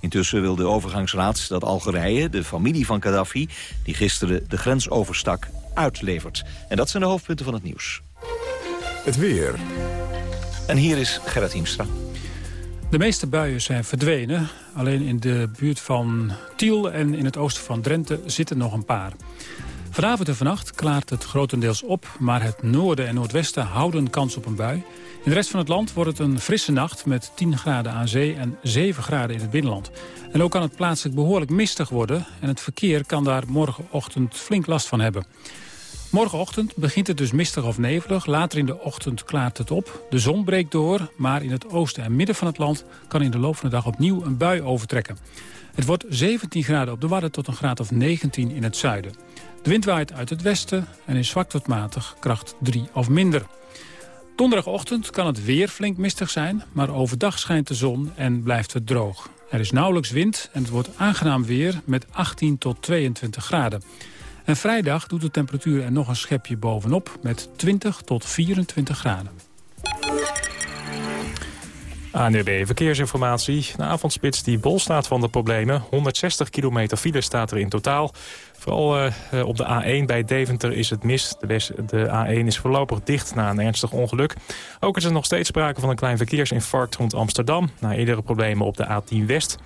Intussen wil de overgangsraad dat Algerije, de familie van Gaddafi, die gisteren de grens overstak, uitlevert. En dat zijn de hoofdpunten van het nieuws.
Het weer.
En hier is Gerrit Hiemstra.
De meeste buien zijn verdwenen. Alleen in de buurt van Tiel en in het oosten van Drenthe zitten nog een paar. Vanavond en vannacht klaart het grotendeels op... maar het noorden en noordwesten houden kans op een bui. In de rest van het land wordt het een frisse nacht... met 10 graden aan zee en 7 graden in het binnenland. En ook kan het plaatselijk behoorlijk mistig worden... en het verkeer kan daar morgenochtend flink last van hebben. Morgenochtend begint het dus mistig of nevelig. Later in de ochtend klaart het op. De zon breekt door, maar in het oosten en midden van het land... kan in de loop van de dag opnieuw een bui overtrekken. Het wordt 17 graden op de Wadden tot een graad of 19 in het zuiden. De wind waait uit het westen en is zwak tot matig, kracht 3 of minder. Donderdagochtend kan het weer flink mistig zijn... maar overdag schijnt de zon en blijft het droog. Er is nauwelijks wind en het wordt aangenaam weer met 18 tot 22 graden. En vrijdag doet de temperatuur er nog een schepje bovenop met 20 tot 24 graden.
ANUB Verkeersinformatie. De avondspits die bol staat van de problemen. 160 kilometer file staat er in totaal. Vooral uh, op de A1 bij Deventer is het mis. De, de, A1 is voorlopig dicht na een ernstig ongeluk. Ook is er nog steeds sprake van een klein verkeersinfarct rond Amsterdam... na eerdere problemen op de A10 West.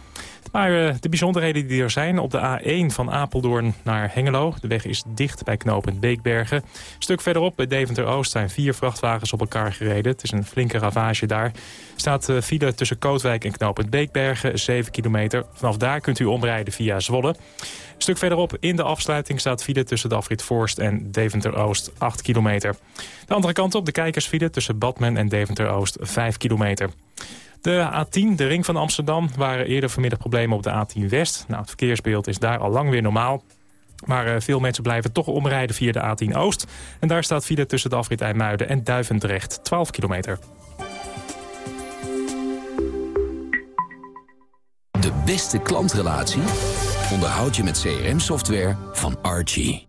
Maar uh, de bijzonderheden die er zijn op de A1 van Apeldoorn naar Hengelo. De weg is dicht bij knooppunt Beekbergen. Een stuk verderop bij Deventer-Oost zijn vier vrachtwagens op elkaar gereden. Het is een flinke ravage daar. staat uh, file tussen Kootwijk en knooppunt Beekbergen, 7 kilometer. Vanaf daar kunt u omrijden via Zwolle. Een stuk verderop in de afsluiting staat file tussen de afrit Forst en Deventer-Oost 8 kilometer. De andere kant op de kijkersfile tussen Badmen en Deventer-Oost 5 kilometer. De A10, de ring van Amsterdam, waren eerder vanmiddag problemen op de A10 West. Nou, het verkeersbeeld is daar al lang weer normaal. Maar uh, veel mensen blijven toch omrijden via de A10 Oost. En daar staat file tussen de afrit IJmuiden en Duivendrecht, 12 kilometer.
De beste klantrelatie onderhoud je met CRM-software van Archie.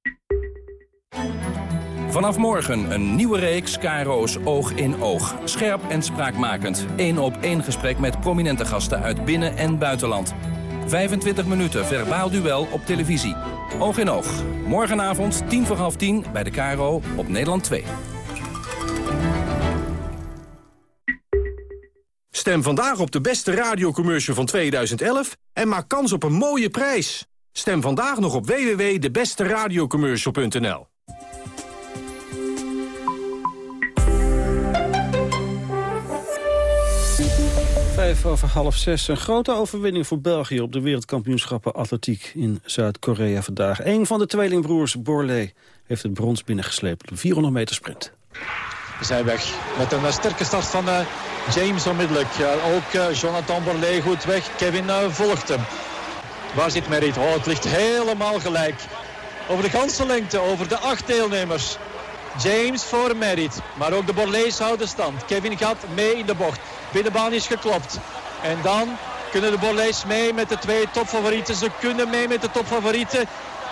Vanaf morgen een nieuwe reeks Caro's Oog in Oog. Scherp en spraakmakend. Eén op één gesprek met prominente gasten uit binnen- en buitenland. 25 minuten verbaal duel op televisie. Oog in Oog. Morgenavond, tien voor half tien, bij de Caro op Nederland 2.
Stem vandaag op de beste radiocommercial van 2011 en maak kans op een mooie prijs. Stem vandaag nog op www.debesteradiocommercial.nl
Vijf over half zes. Een grote overwinning voor België op de wereldkampioenschappen atletiek in Zuid-Korea vandaag. Een van de tweelingbroers, Borlée, heeft het brons binnengesleept op de 400 meter sprint.
We zijn weg met een sterke start van uh, James onmiddellijk. ook uh, Jonathan Borlée goed weg. Kevin volgt hem. Waar zit Merit? Oh, het ligt helemaal gelijk. Over de ganse lengte, over de acht deelnemers. James voor Merit. Maar ook de Borlees houden stand. Kevin gaat mee in de bocht. Binnenbaan is geklopt. En dan kunnen de Borlees mee met de twee topfavorieten. Ze kunnen mee met de topfavorieten.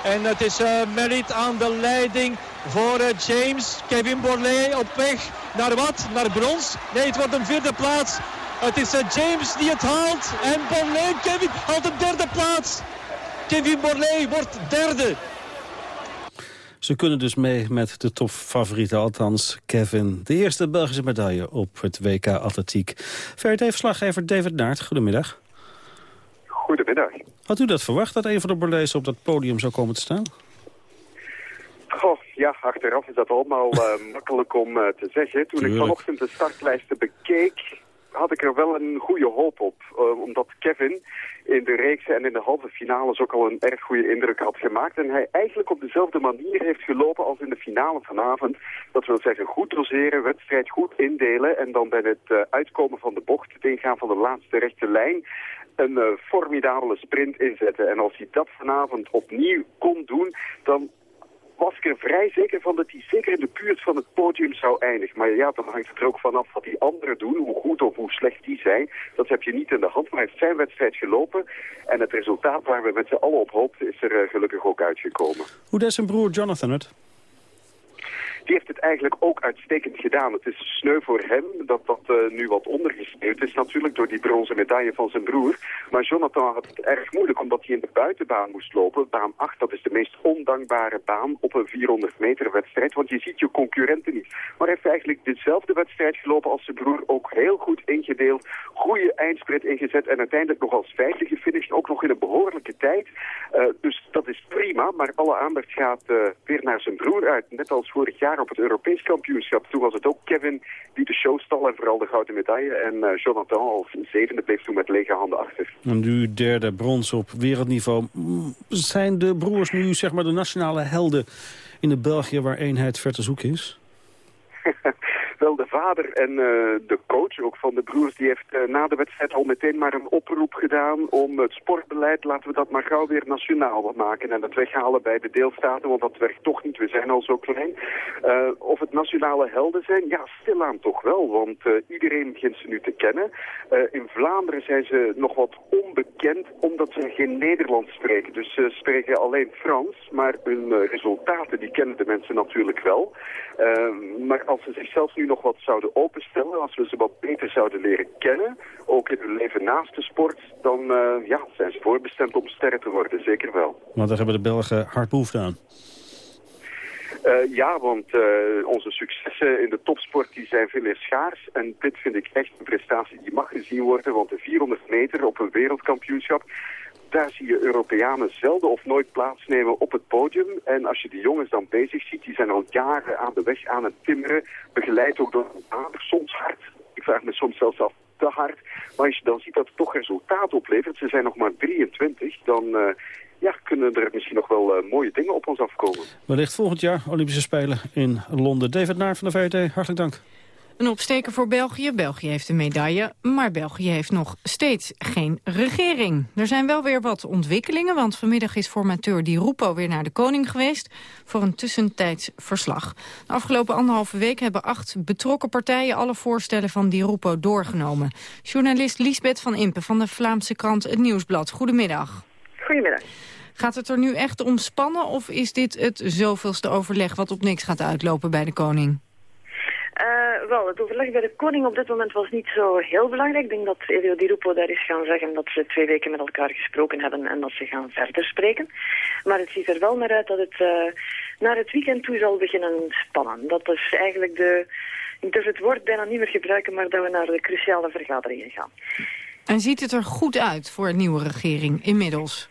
En het is uh, Merit aan de leiding voor uh, James. Kevin Borlée op weg naar wat? Naar brons? Nee, het wordt een vierde plaats. Het is uh, James die het haalt. En Borlée, Kevin, haalt de derde plaats. Kevin Borlée wordt derde.
Ze kunnen dus mee met de topfavorieten, althans Kevin. De eerste Belgische medaille op het WK Atletiek. VRT-verslaggever David Naert, goedemiddag.
Goedemiddag.
Had u dat verwacht, dat een van de Borlees op dat podium zou komen te staan?
Goh, ja, achteraf is dat allemaal uh, [LAUGHS] makkelijk om uh, te zeggen. Toen Tuurlijk. ik vanochtend de startlijsten bekeek, had ik er wel een goede hoop op. Uh, omdat Kevin in de reeks en in de halve finales ook al een erg goede indruk had gemaakt. En hij eigenlijk op dezelfde manier heeft gelopen als in de finale vanavond. Dat wil zeggen goed doseren, wedstrijd goed indelen en dan bij het uh, uitkomen van de bocht, het ingaan van de laatste rechte lijn, een uh, formidabele sprint inzetten. En als hij dat vanavond opnieuw kon doen, dan was ik er vrij zeker van dat hij zeker in de buurt van het podium zou eindigen. Maar ja, dan hangt het er ook vanaf wat die anderen doen, hoe goed of hoe slecht die zijn. Dat heb je niet in de hand, maar hij heeft zijn wedstrijd gelopen. En het resultaat waar we met z'n allen op hoopten is er uh, gelukkig ook uitgekomen.
Hoe deed zijn broer Jonathan het?
Die heeft het eigenlijk ook uitstekend gedaan. Het is sneu voor hem dat dat uh, nu wat ondergesneeuwd is natuurlijk door die bronzen medaille van zijn broer. Maar Jonathan had het erg moeilijk omdat hij in de buitenbaan moest lopen. Baan 8, dat is de meest ondankbare baan op een 400 meter wedstrijd. Want je ziet je concurrenten niet. Maar hij heeft eigenlijk dezelfde wedstrijd gelopen als zijn broer. Ook heel goed ingedeeld. Goede eindsprint ingezet en uiteindelijk nog als vijfde gefinished. Ook nog in een behoorlijke tijd. Uh, dus dat is prima. Maar alle aandacht gaat uh, weer naar zijn broer uit. Net als vorig jaar op het Europees kampioenschap. Toen was het ook Kevin die de show stal en vooral de gouden medaille. En uh, Jonathan als zevende bleef toen met lege handen achter.
En nu derde brons op wereldniveau. Zijn de broers nu zeg maar de nationale helden in de België waar eenheid ver te zoeken is? [LAUGHS]
Wel, de vader en uh, de coach ook van de broers, die heeft uh, na de wedstrijd al meteen maar een oproep gedaan om het sportbeleid, laten we dat maar gauw weer nationaal maken en dat weghalen bij de deelstaten, want dat werkt toch niet, we zijn al zo klein. Uh, of het nationale helden zijn? Ja, stilaan toch wel, want iedereen begint ze nu te kennen. in Vlaanderen zijn ze nog wat onbekend, omdat ze geen Nederlands spreken. Dus ze spreken alleen Frans, maar hun resultaten, die kennen de mensen natuurlijk wel. maar als ze zichzelf nu nog wat zouden openstellen, als we ze wat beter zouden leren kennen, ook in hun leven naast de sport, dan uh, ja, zijn ze voorbestemd om sterren te worden, zeker wel.
Want daar hebben de Belgen hard behoefte aan.
Uh, ja, want uh, onze successen in de topsport die zijn veel meer schaars. En dit vind ik echt een prestatie die mag gezien worden. Want de 400 meter op een wereldkampioenschap... daar zie je Europeanen zelden of nooit plaatsnemen op het podium. En als je die jongens dan bezig ziet, die zijn al jaren aan de weg aan het timmeren. Begeleid ook door een soms hard. Ik vraag me soms zelfs af te hard. Maar als je dan ziet dat het toch resultaat oplevert, ze zijn nog maar 23, dan uh, ja, kunnen er misschien nog wel uh, mooie dingen op ons afkomen.
Wellicht volgend jaar Olympische Spelen in Londen. David Naar van de VRT, hartelijk dank.
Een opsteker voor België. België heeft een medaille, maar België heeft nog steeds geen regering. Er zijn wel weer wat ontwikkelingen, want vanmiddag is formateur Di Rupo weer naar de koning geweest voor een tussentijds verslag. De afgelopen anderhalve week hebben acht betrokken partijen alle voorstellen van Di Rupo doorgenomen. Journalist Liesbeth van Impen van de Vlaamse krant Het Nieuwsblad. Goedemiddag.
Goedemiddag.
Gaat het er nu echt om spannen of is dit het zoveelste overleg wat op niks gaat uitlopen bij de koning?
Uh, wel, het overleg bij de koning op dit moment was niet zo heel belangrijk. Ik denk dat Elio Di Rupo daar is gaan zeggen dat ze twee weken met elkaar gesproken hebben en dat ze gaan verder spreken. Maar het ziet er wel naar uit dat het uh, naar het weekend toe zal beginnen spannen. Dat is eigenlijk de, ik durf het woord bijna niet meer gebruiken, maar dat we naar de cruciale vergaderingen gaan.
En ziet het er goed uit voor een nieuwe regering inmiddels?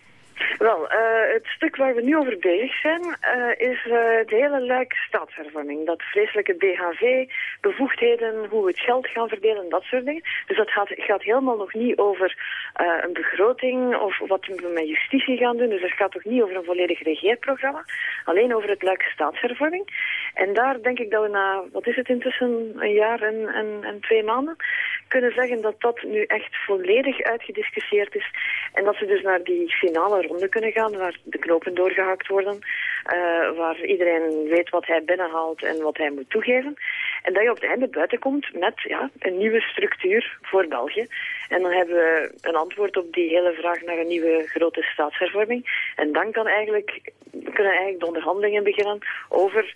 Wel, uh, het stuk waar we nu over bezig zijn uh, is uh, de hele luik staatshervorming. Dat vreselijke BHV, bevoegdheden, hoe we het geld gaan verdelen, dat soort dingen. Dus dat gaat, gaat helemaal nog niet over een begroting of wat we met justitie gaan doen. Dus het gaat toch niet over een volledig regeerprogramma. Alleen over het luik staatshervorming. En daar denk ik dat we na, wat is het intussen, een jaar en, en, en twee maanden, kunnen zeggen dat dat nu echt volledig uitgediscussieerd is. En dat ze dus naar die finale ronde kunnen gaan, waar de knopen doorgehakt worden, uh, waar iedereen weet wat hij binnenhaalt en wat hij moet toegeven. En dat je op het einde buiten komt met ja, een nieuwe structuur voor België. En dan hebben we een antwoord op die hele vraag naar een nieuwe grote staatshervorming. En dan kan eigenlijk, kunnen eigenlijk de onderhandelingen beginnen over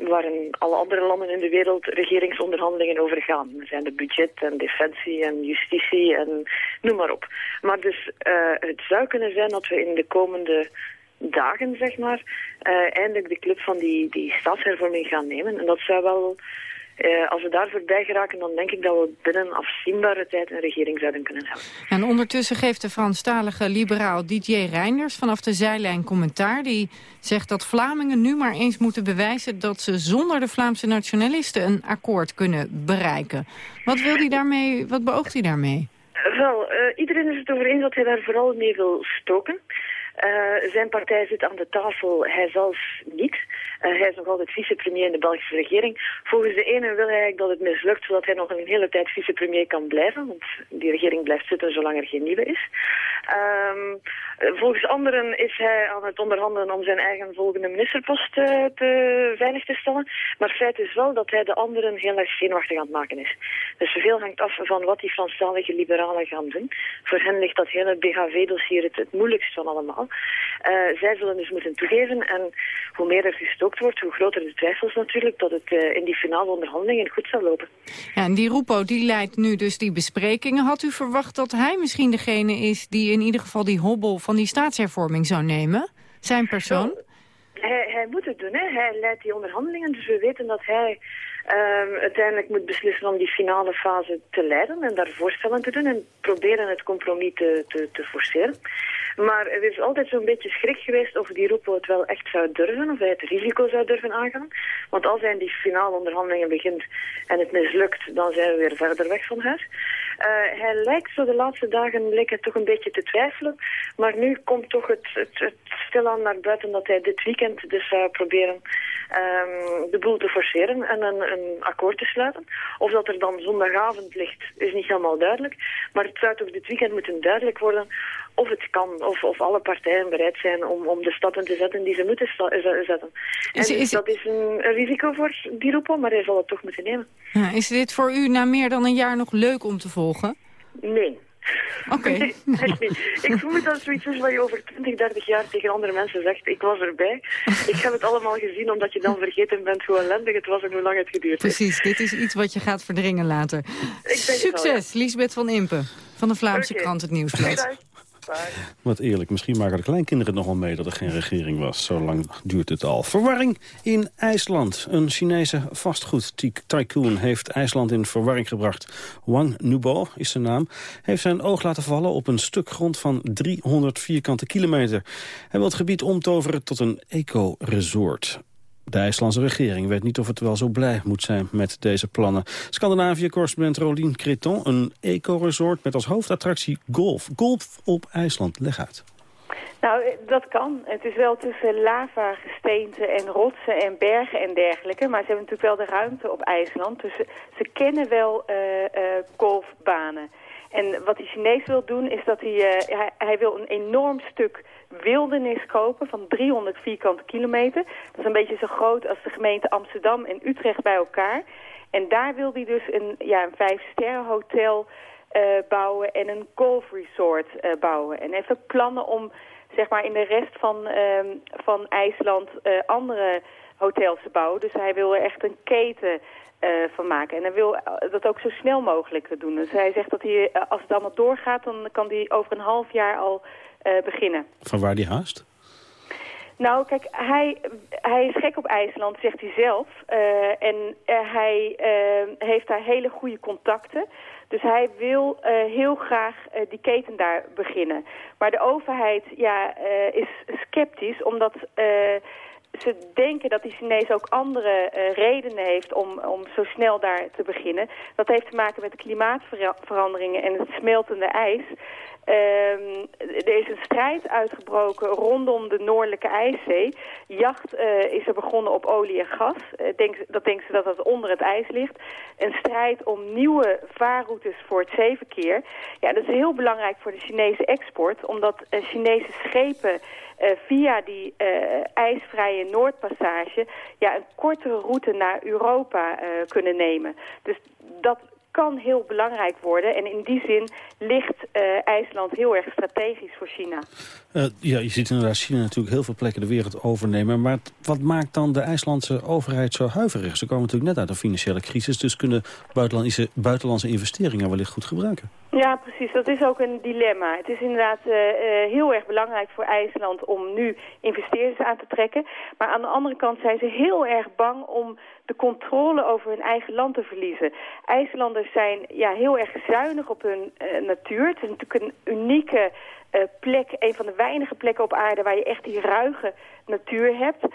waar in alle andere landen in de wereld regeringsonderhandelingen over gaan. Er zijn de budget en defensie en justitie en noem maar op. Maar dus uh, het zou kunnen zijn dat we in de komende dagen, zeg maar, uh, eindelijk de club van die, die staatshervorming gaan nemen. En dat zou wel uh, als we daar voorbij geraken, dan denk ik dat we binnen afzienbare tijd een regering zouden kunnen hebben.
En ondertussen geeft de Franstalige liberaal DJ Reinders vanaf de zijlijn commentaar. Die zegt dat Vlamingen nu maar eens moeten bewijzen dat ze zonder de Vlaamse nationalisten een akkoord kunnen bereiken. Wat, wil hij daarmee, wat beoogt hij daarmee?
Wel, uh, iedereen is het over eens dat hij daar vooral mee wil stoken. Uh, zijn partij zit aan de tafel, hij zelf niet. Hij is nog altijd vicepremier in de Belgische regering. Volgens de ene wil hij eigenlijk dat het mislukt, zodat hij nog een hele tijd vicepremier kan blijven. Want die regering blijft zitten zolang er geen nieuwe is. Um, volgens anderen is hij aan het onderhandelen om zijn eigen volgende ministerpost uh, te veilig te stellen. Maar feit is wel dat hij de anderen heel erg zenuwachtig aan het maken is. Dus veel hangt af van wat die Franstalige liberalen gaan doen. Voor hen ligt dat hele BHV-dossier het, het moeilijkst van allemaal. Uh, zij zullen dus moeten toegeven en hoe meer er gestookt wordt, hoe groter de twijfels natuurlijk dat het uh, in die finale onderhandelingen goed zal lopen.
Ja, en die Rupo die leidt nu dus die besprekingen. Had u verwacht dat hij misschien degene is die in ieder geval die hobbel van die staatshervorming zou nemen? Zijn persoon?
Hij, hij, moet het doen, hè. hij leidt die onderhandelingen, dus we weten dat hij um, uiteindelijk moet beslissen om die finale fase te leiden en daar voorstellen te doen en proberen het compromis te, te, forceren. Maar er is altijd zo'n beetje schrik geweest of die Rupo het wel echt zou durven, of hij het risico zou durven aangaan. Want als hij in die finale onderhandelingen begint en het mislukt, dan zijn we weer verder weg van huis. Uh, hij lijkt zo de laatste dagen leek het toch een beetje te twijfelen. Maar nu komt toch het, het, het stilaan naar buiten dat hij dit weekend dus zou proberen um, de boel te forceren en een, een akkoord te sluiten. Of dat er dan zondagavond ligt, is niet helemaal duidelijk. Maar het zou toch dit weekend moeten duidelijk worden of het kan, of, of alle partijen bereid zijn om, om de stappen te zetten die ze moeten zetten. En is, is, dat is een, een, risico voor die roepen, maar hij zal het toch moeten nemen.
Ja, is dit voor u na meer dan een jaar nog leuk om te volgen?
Nee.
Oké. Okay. [LAUGHS]
Nee, ik vermoed dat het zoiets is wat je over 20, 30 jaar tegen andere mensen zegt. Ik was erbij. ik heb het allemaal gezien omdat je dan vergeten bent hoe ellendig het was en hoe lang het geduurd
heeft. Precies, dit is iets wat je gaat verdringen later. Succes, ja. Lisbeth van Impen van de Vlaamse okay. krant Het Nieuwsblad. [LAUGHS]
Wat eerlijk, misschien maken de kleinkinderen nog wel mee dat er geen regering was. Zo lang duurt het al. Verwarring in IJsland. Een Chinese vastgoed-tycoon heeft IJsland in verwarring gebracht. Wang Nubo is zijn naam. Heeft zijn oog laten vallen op een stuk grond van 300 vierkante kilometer. Hij wil het gebied omtoveren tot een eco-resort. De IJslandse regering weet niet of het wel zo blij moet zijn met deze plannen. Scandinavië-correspondent Rolien Creton, een eco-resort met als hoofdattractie golf. Golf op IJsland, leg uit.
Nou, dat kan. Het is wel tussen lava, gesteenten en rotsen en bergen en dergelijke. Maar ze hebben natuurlijk wel de ruimte op IJsland. Dus ze, kennen wel uh, uh, golfbanen. En wat die Chinees wil doen is dat hij, uh, hij, wil een enorm stuk wildernis kopen van 300 vierkante kilometer. Dat is een beetje zo groot als de gemeente Amsterdam en Utrecht bij elkaar. En daar wil hij dus een, ja, een vijf-sterren hotel uh, bouwen en een golfresort uh, bouwen. En heeft ook plannen om zeg maar in de rest van, uh, van IJsland andere hotels te bouwen. Dus hij wil echt een keten van maken. En hij wil dat ook zo snel mogelijk doen. Dus hij zegt dat hij, als het allemaal doorgaat, dan kan hij over een half jaar al beginnen.
Van waar die haast?
Nou, kijk, hij, hij is gek op IJsland, zegt hij zelf. Uh, en uh, hij heeft daar hele goede contacten. Dus hij wil heel graag die keten daar beginnen. Maar de overheid ja, is sceptisch, omdat ze denken dat die Chinees ook andere uh, redenen heeft om, om zo snel daar te beginnen. Dat heeft te maken met de klimaatveranderingen en het smeltende ijs. Um, er is een strijd uitgebroken rondom de Noordelijke IJszee. Jacht uh, is er begonnen op olie en gas. Uh, denk, dat denken ze dat dat onder het ijs ligt. Een strijd om nieuwe vaarroutes voor het zeeverkeer. Ja, dat is heel belangrijk voor de Chinese export. Omdat Chinese schepen via die ijsvrije Noordpassage... Ja, een kortere route naar Europa kunnen nemen. Dus dat kan heel belangrijk worden. En in die zin ligt IJsland heel erg strategisch voor China.
Ja, je ziet inderdaad China natuurlijk heel veel plekken de wereld overnemen. Maar wat maakt dan de IJslandse overheid zo huiverig? Ze komen natuurlijk net uit een financiële crisis... dus kunnen buitenlandse, buitenlandse investeringen wellicht goed gebruiken.
Ja, precies. Dat is ook een dilemma. Het is inderdaad uh, heel erg belangrijk voor IJsland om nu investeerders aan te trekken. Maar aan de andere kant zijn ze heel erg bang om de controle over hun eigen land te verliezen. IJslanders zijn ja, heel erg zuinig op hun uh, natuur. Het is natuurlijk een unieke plek, een van de weinige plekken op aarde waar je echt die ruige natuur hebt.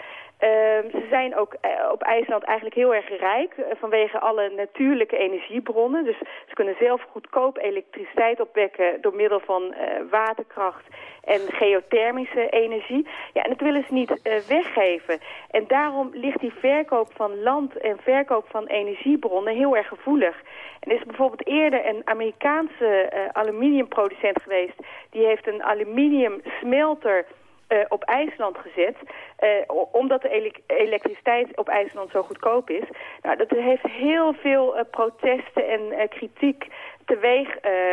Uh, ze zijn ook uh, op IJsland eigenlijk heel erg rijk uh, vanwege alle natuurlijke energiebronnen. Dus ze kunnen zelf goedkoop elektriciteit opwekken door middel van waterkracht en geothermische energie. Ja, en dat willen ze niet weggeven. En daarom ligt die verkoop van land en verkoop van energiebronnen heel erg gevoelig. En er is bijvoorbeeld eerder een Amerikaanse aluminiumproducent geweest. Die heeft een aluminium smelter uh, op IJsland gezet. Uh, omdat de ele elektriciteit op IJsland zo goedkoop is. Nou, dat heeft heel veel uh, protesten en kritiek teweeg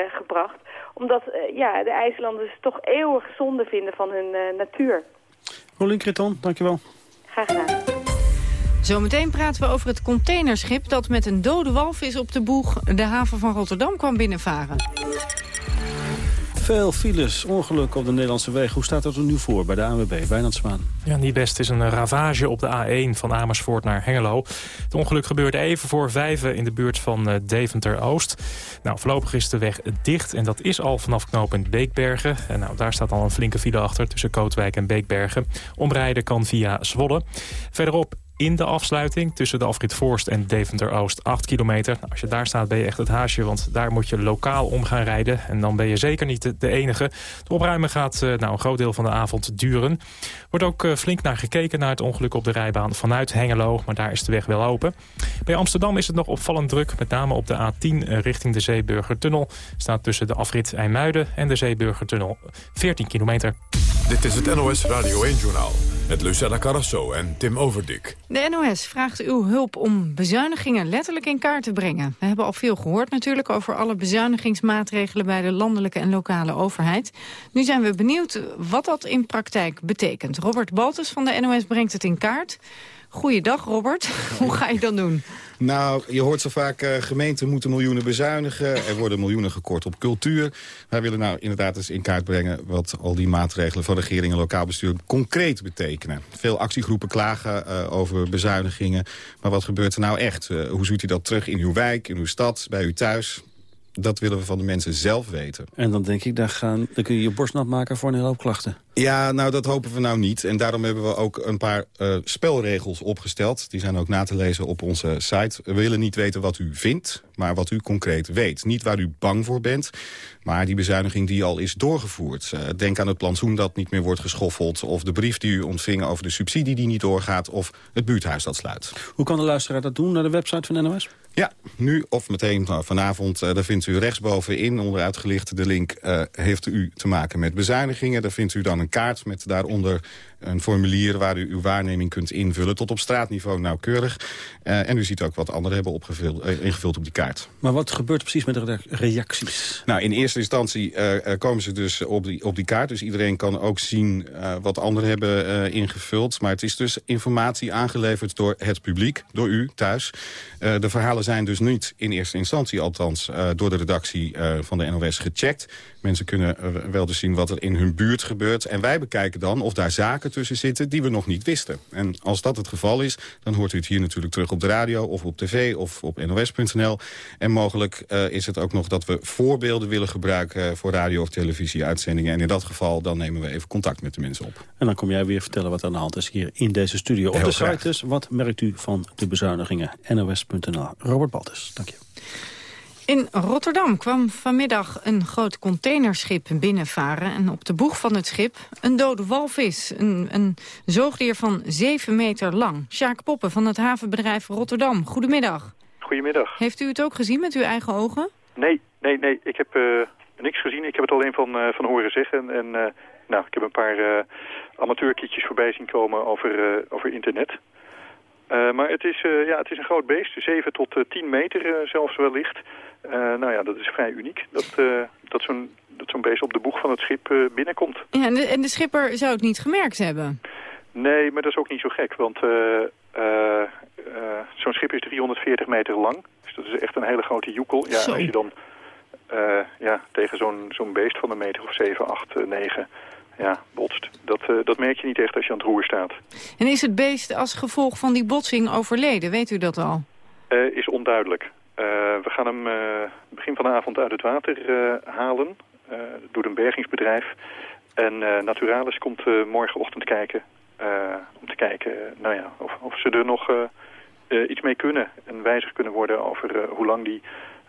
gebracht. Omdat ja, de IJslanders toch eeuwig zonde vinden van hun natuur.
Rolien Kreton, dankjewel.
Graag gedaan.
Zometeen praten we over het containerschip dat met een dode walvis op de boeg de haven van Rotterdam kwam binnenvaren.
Veel files, ongeluk op de Nederlandse weg. Hoe staat het er nu voor bij de ANWB? Wijnand Zwaan.
Ja, niet best. is een ravage op de A1 van Amersfoort naar Hengelo. Het ongeluk gebeurde even voor vijven in de buurt van Deventer-Oost. Nou, voorlopig is de weg dicht en dat is al vanaf knooppunt Beekbergen. En nou, daar staat al een flinke file achter tussen Kootwijk en Beekbergen. Omrijden kan via Zwolle. Verderop in de afsluiting tussen de afrit Voorst en Deventer-Oost 8 kilometer. Als je daar staat ben je echt het haasje, want daar moet je lokaal om gaan rijden. En dan ben je zeker niet de, enige. Het opruimen gaat uh, nou, een groot deel van de avond duren. Wordt ook uh, flink naar gekeken naar het ongeluk op de rijbaan vanuit Hengelo. Maar daar is de weg wel open. Bij Amsterdam is het nog opvallend druk. Met name op de A10 uh, richting de Zeeburgertunnel. Staat tussen de afrit IJmuiden en de Zeeburgertunnel 14 kilometer.
Dit is het NOS Radio 1-journaal. Met Lucella Carrasso en Tim Overdik.
De NOS vraagt uw hulp om bezuinigingen letterlijk in kaart te brengen. We hebben al veel gehoord natuurlijk over alle bezuinigingsmaatregelen... bij de landelijke en lokale overheid. Nu zijn we benieuwd wat dat in praktijk betekent. Robert Baltus van de NOS brengt het in kaart. Goeiedag, Robert. [LAUGHS] Hoe ga je dan doen?
Nou, je hoort zo vaak, uh, gemeenten moeten miljoenen bezuinigen. Er worden miljoenen gekort op cultuur. Wij willen nou inderdaad eens in kaart brengen... wat al die maatregelen van regering en lokaal bestuur concreet betekenen. Veel actiegroepen klagen uh, over bezuinigingen. Maar wat gebeurt er nou echt? Uh, hoe ziet u dat terug in uw wijk, in uw stad, bij u thuis? Dat willen we van de mensen zelf weten.
En dan denk ik, dan, gaan, dan kun je je borst nat maken voor een hele hoop klachten.
Ja, nou dat hopen we nou niet. En daarom hebben we ook een paar uh, spelregels opgesteld. Die zijn ook na te lezen op onze site. We willen niet weten wat u vindt, maar wat u concreet weet. Niet waar u bang voor bent, maar die bezuiniging die al is doorgevoerd. Uh, denk aan het plantsoen dat niet meer wordt geschoffeld... of de brief die u ontving over de subsidie die niet doorgaat... of het buurthuis dat sluit.
Hoe kan de luisteraar dat doen naar de website van NOS?
Ja, nu of meteen nou, vanavond. Uh, daar vindt u rechtsbovenin onderuitgelicht de link... Uh, heeft u te maken met bezuinigingen. Daar vindt u dan een kaart met daaronder een formulier waar u uw waarneming kunt invullen. Tot op straatniveau nauwkeurig. Uh, en u ziet ook wat anderen hebben opgevuld, uh, ingevuld op die kaart.
Maar wat gebeurt precies met de reacties?
Nou, in eerste instantie uh, komen ze dus op die, op die kaart. Dus iedereen kan ook zien wat anderen hebben ingevuld. Maar het is dus informatie aangeleverd door het publiek, door u thuis. de verhalen zijn dus niet in eerste instantie althans door de redactie van de NOS gecheckt. Mensen kunnen wel dus zien wat er in hun buurt gebeurt. En wij bekijken dan of daar zaken tussen zitten die we nog niet wisten. En als dat het geval is, dan hoort u het hier natuurlijk terug op de radio... of op tv of op nos.nl. En mogelijk uh, is het ook nog dat we voorbeelden willen gebruiken... voor radio- of televisie-uitzendingen. En in dat geval dan nemen we even contact met de mensen op.
En dan kom jij weer vertellen wat aan de hand is hier in deze studio. Op de site dus, wat merkt u van de bezuinigingen? nos.nl. Robert Baltus, dank je.
In Rotterdam kwam vanmiddag een groot containerschip binnenvaren... en op de boeg van het schip een dode walvis. Een, een zoogdier van 7 meter lang. Sjaak Poppen van het havenbedrijf Rotterdam. Goedemiddag.
Goedemiddag.
Heeft u het ook gezien met uw eigen ogen?
Nee, nee, nee. Ik heb uh, niks gezien. Ik heb het alleen van, uh, van horen zeggen. En uh, nou, ik heb een paar amateurkitjes voorbij zien komen over, over internet. Maar het is, ja, het is een groot beest, 7 tot uh, 10 meter zelfs wellicht. Nou ja, dat is vrij uniek, dat, dat zo'n zo'n beest op de boeg van het schip binnenkomt.
Ja, en de, en de schipper zou het niet gemerkt hebben?
Nee, maar dat is ook niet zo gek, want zo'n schip is 340 meter lang. Dus dat is echt een hele grote joekel. Ja, als je dan ja, tegen zo'n zo'n beest van een meter of 7, 8, 9 ja, botst. Dat, dat merk je niet echt als je aan het roer staat.
En is het beest als gevolg van die botsing overleden? Weet u dat al?
Is onduidelijk. Uh, we gaan hem begin van de avond uit het water halen. door een bergingsbedrijf. En Naturalis komt morgenochtend kijken. om te kijken nou ja, of, of ze er nog iets mee kunnen. En wijzig kunnen worden over hoe lang die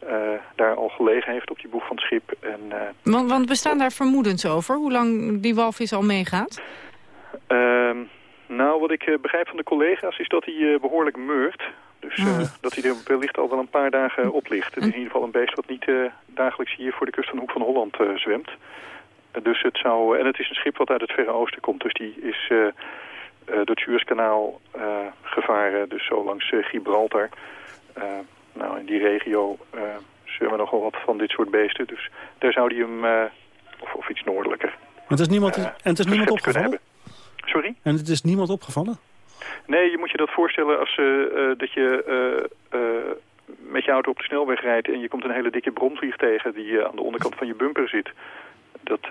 uh, daar al gelegen heeft op die boeg van het schip. En, uh,
want, want bestaan daar vermoedens over, hoe lang die walvis al meegaat?
Uh, nou, wat ik begrijp van de collega's is dat hij behoorlijk meurt. Dus oh. dat hij er wellicht al wel een paar dagen op ligt. Het is in ieder geval een beest wat niet dagelijks hier voor de kust van de Hoek van Holland zwemt. dus het zou, en het is een schip wat uit het Verre Oosten komt. Dus die is door het Suezkanaal gevaren, dus zo langs Gibraltar nou, in die regio zullen we nogal wat van dit soort beesten. Dus daar zou die hem, of, of, iets noordelijker...
Maar het is niemand, en het is niemand opgevallen?
Sorry?
En het is niemand opgevallen?
Nee, je moet je dat voorstellen als dat je met je auto op de snelweg rijdt... en je komt een hele dikke bromvlieg tegen die aan de onderkant van je bumper zit. Dat,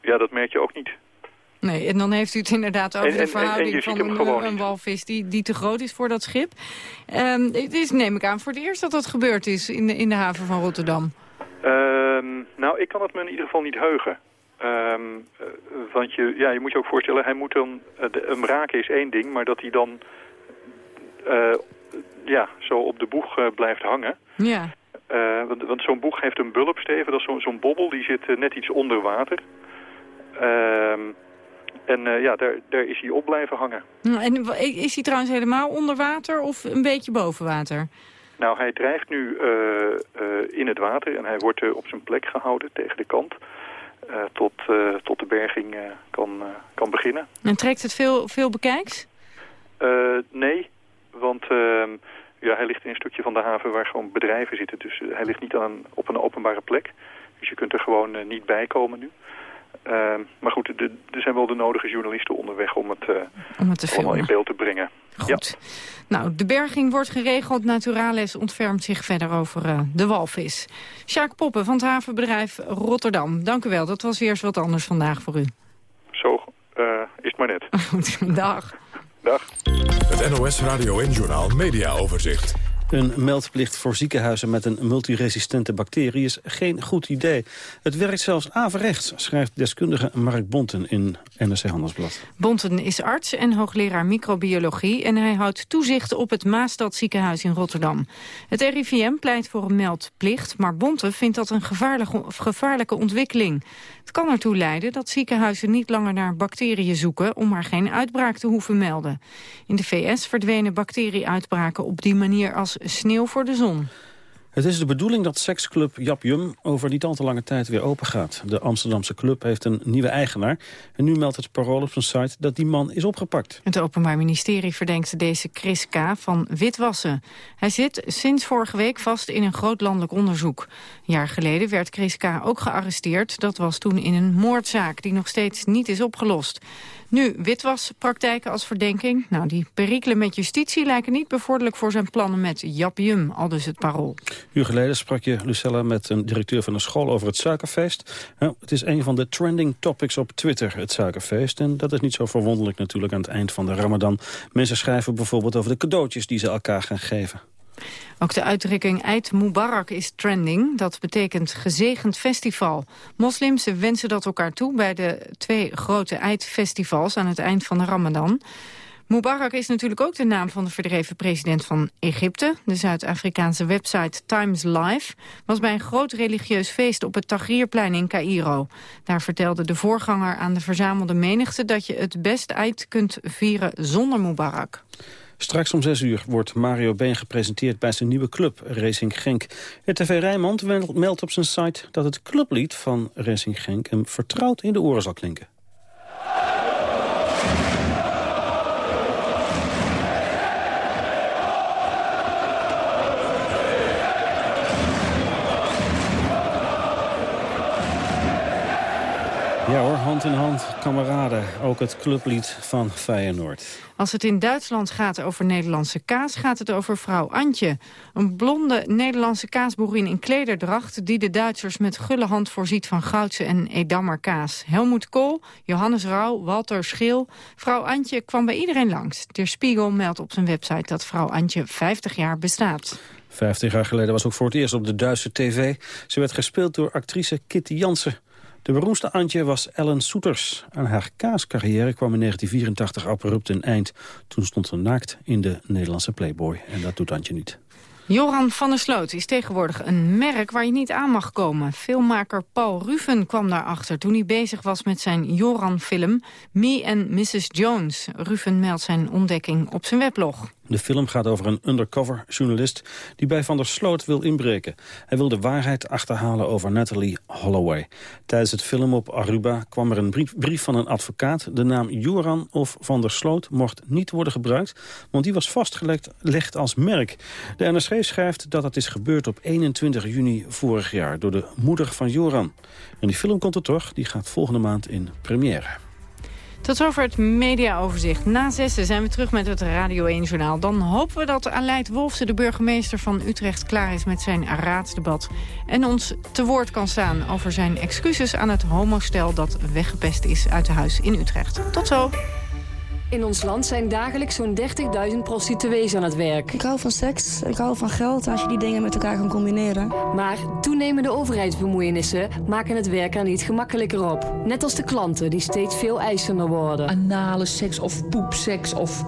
ja, dat merk je ook niet.
Nee, en dan heeft u het inderdaad over de verhouding van een, een, walvis die, die te groot is voor dat schip. Um, het is, neem ik aan, voor het eerst dat dat gebeurd is in de, in de haven van Rotterdam.
Um, nou, ik kan het me in ieder geval niet heugen. Um, uh, want je, ja, je moet je ook voorstellen, hij moet dan, uh, de, hem raken is één ding, maar dat hij dan uh, ja, zo op de boeg blijft hangen.
Ja.
want want zo'n boeg heeft een bulpsteven, dat is zo'n bobbel, die zit net iets onder water. Ehm en ja, daar, daar is hij op blijven hangen.
En is hij trouwens helemaal onder water of een beetje boven water?
Nou, hij drijft nu in het water en hij wordt op zijn plek gehouden tegen de kant. Tot, tot de berging kan, kan beginnen.
En trekt het veel, veel bekijks?
nee, want ehm, ja, hij ligt in een stukje van de haven waar gewoon bedrijven zitten. Dus hij ligt niet aan, op een openbare plek. Dus je kunt er gewoon niet bij komen nu. Ehm, maar goed, de, er zijn wel de nodige journalisten onderweg om het, uh,
om het te
allemaal in beeld te brengen.
Goed. Nou, de berging wordt geregeld. Naturalis ontfermt zich verder over uh, de walvis. Sjaak Poppen van het havenbedrijf Rotterdam. Dank u wel, dat was weer eens wat anders vandaag voor u.
Zo uh, is het maar net.
Goed, [LAUGHS] dag.
Dag.
Het NOS Radio en Journaal Media Overzicht.
Een meldplicht voor ziekenhuizen met een multiresistente bacterie is geen goed idee. Het werkt zelfs averechts, schrijft deskundige Mark Bonten in NRC Handelsblad.
Bonten is arts en hoogleraar microbiologie en hij houdt toezicht op het Maastad ziekenhuis in Rotterdam. Het RIVM pleit voor een meldplicht, maar Bonten vindt dat een gevaarlijke, gevaarlijke ontwikkeling. Het kan ertoe leiden dat ziekenhuizen niet langer naar bacteriën zoeken om maar geen uitbraak te hoeven melden. In de VS verdwenen bacterieuitbraken op die manier als sneeuw voor de zon.
Het is de bedoeling dat seksclub Jap Jum over niet al te lange tijd weer open gaat. De Amsterdamse club heeft een nieuwe eigenaar. En nu meldt het parool op zijn site dat die man is opgepakt.
Het Openbaar Ministerie verdenkt deze Chris K. van witwassen. Hij zit sinds vorige week vast in een groot landelijk onderzoek. Een jaar geleden werd Chris K. ook gearresteerd. Dat was toen in een moordzaak die nog steeds niet is opgelost. Nu, witwaspraktijken als verdenking. Nou, die perikelen met justitie lijken niet bevorderlijk voor zijn plannen met Japium, al dus het parool.
Een uur geleden sprak je, Lucella, met een directeur van een school over het suikerfeest. Nou, het is een van de trending topics op Twitter, het suikerfeest. En dat is niet zo verwonderlijk natuurlijk aan het eind van de ramadan. Mensen schrijven bijvoorbeeld over de cadeautjes die ze elkaar gaan geven.
Ook de uitdrukking Eid Mubarak is trending. Dat betekent gezegend festival. Moslims wensen dat elkaar toe bij de twee grote Eid-festivals aan het eind van de Ramadan. Mubarak is natuurlijk ook de naam van de verdreven president van Egypte. De Zuid-Afrikaanse website Times Live was bij een groot religieus feest op het Tahrirplein in Cairo. Daar vertelde de voorganger aan de verzamelde menigte dat je het best Eid kunt vieren zonder Mubarak.
Straks om 6 uur wordt Mario Been gepresenteerd bij zijn nieuwe club, Racing Genk. RTV Rijnmond meldt op zijn site dat het clublied van Racing Genk hem vertrouwd in de oren zal klinken. Ja hoor, hand in hand, kameraden. Ook het clublied van Feyenoord.
Als het in Duitsland gaat over Nederlandse kaas, gaat het over vrouw Antje. Een blonde Nederlandse kaasboerin in klederdracht... die de Duitsers met gulle hand voorziet van Goudse en Edammer kaas. Helmoet Kool, Johannes Rauw, Walter Scheel. Vrouw Antje kwam bij iedereen langs. Der Spiegel meldt op zijn website dat vrouw Antje 50 jaar bestaat.
50 jaar geleden was ook voor het eerst op de Duitse tv. Ze werd gespeeld door actrice Kitty Jansen. De beroemdste Antje was Ellen Soeters. Aan haar kaascarrière kwam in 1984 abrupt een eind. Toen stond ze naakt in de Nederlandse Playboy. En dat doet Antje niet.
Joran van der Sloot is tegenwoordig een merk waar je niet aan mag komen. Filmmaker Paul Ruven kwam daarachter toen hij bezig was met zijn Joran-film Me and Mrs. Jones. Ruven meldt zijn ontdekking op zijn weblog.
De film gaat over een undercover journalist die bij Van der Sloot wil inbreken. Hij wil de waarheid achterhalen over Natalie Holloway. Tijdens het film op Aruba kwam er een brief, van een advocaat. De naam Joran of Van der Sloot mocht niet worden gebruikt, want die was vastgelegd als merk. De NRC schrijft dat het is gebeurd op 21 juni vorig jaar door de moeder van Joran. En die film komt er toch, die gaat volgende maand in première.
Tot zover het mediaoverzicht. Na zessen zijn we terug met het Radio 1-journaal. Dan hopen we dat Aleid Wolfse, de burgemeester van Utrecht... klaar is met zijn raadsdebat. En ons te woord kan staan over zijn excuses aan het homostel... dat weggepest is uit de huis in Utrecht. Tot zo.
In ons land zijn dagelijks zo'n 30.000 prostituees aan het werk.
Ik hou van seks, ik hou van geld als je die dingen met elkaar kan combineren.
Maar toenemende overheidsbemoeienissen maken het werk er niet gemakkelijker op. Net als de klanten die steeds veel eisender worden.
Anale seks of poepseks of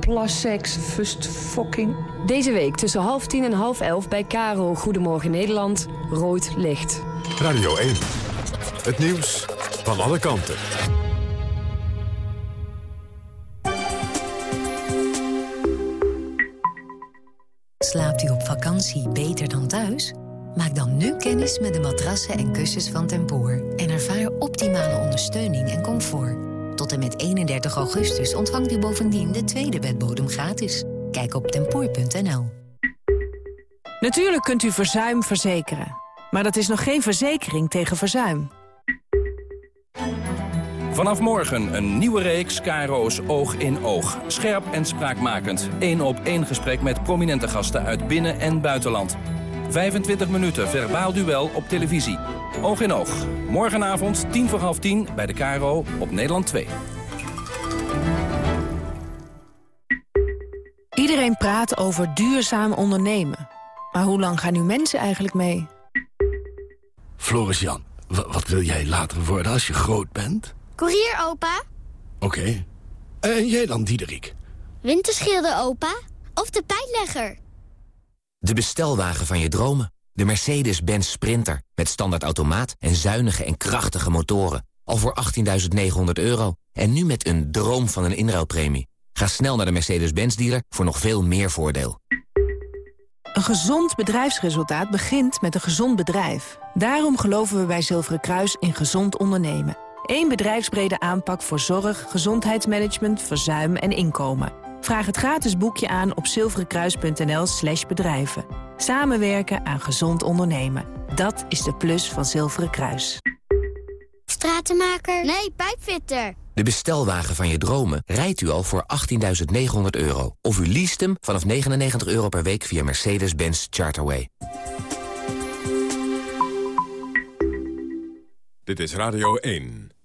plasseks, fust fucking.
Deze week tussen half tien en half elf bij Caro Goedemorgen Nederland, Rood Licht.
Radio 1, het nieuws van alle kanten.
Slaapt u op vakantie beter dan thuis? Maak dan nu kennis met de matrassen en kussens van Tempoor... en ervaar optimale ondersteuning en comfort. Tot en met 31 augustus ontvangt u bovendien de tweede bedbodem gratis. Kijk op tempoor.nl.
Natuurlijk kunt u verzuim verzekeren. Maar dat is nog geen verzekering tegen verzuim.
Vanaf morgen een nieuwe reeks KRO's Oog in Oog. Scherp en spraakmakend. Eén op één gesprek met prominente gasten uit binnen- en buitenland. 25 minuten verbaal duel op televisie. Oog in Oog. Morgenavond, tien voor half tien, bij de KRO op Nederland 2.
Iedereen praat over duurzaam ondernemen. Maar hoe lang gaan nu mensen eigenlijk mee?
Floris Jan, wat wil jij later worden als je groot bent?
Koerier, opa.
Oké. En jij dan, Diederik?
Winterschilder, opa. Of de pijnlegger.
De bestelwagen van je dromen. De Mercedes-Benz Sprinter. Met standaard automaat en zuinige en krachtige motoren. Al voor 18.900 euro. En nu met een droom van een inruilpremie. Ga snel naar de Mercedes-Benz dealer voor nog veel meer voordeel.
Een gezond bedrijfsresultaat begint met een gezond bedrijf. Daarom geloven we bij Zilveren Kruis in gezond ondernemen. Eén bedrijfsbrede aanpak voor zorg, gezondheidsmanagement, verzuim en inkomen. Vraag het gratis boekje aan op zilverenkruis.nl slash bedrijven. Samenwerken aan gezond ondernemen. Dat is de plus van Zilveren Kruis.
Stratenmaker? Nee, pijpfitter.
De bestelwagen van je dromen rijdt u al voor 18.900 euro. Of u leest hem vanaf 99 euro per week via Mercedes-Benz Charterway.
Dit is Radio 1.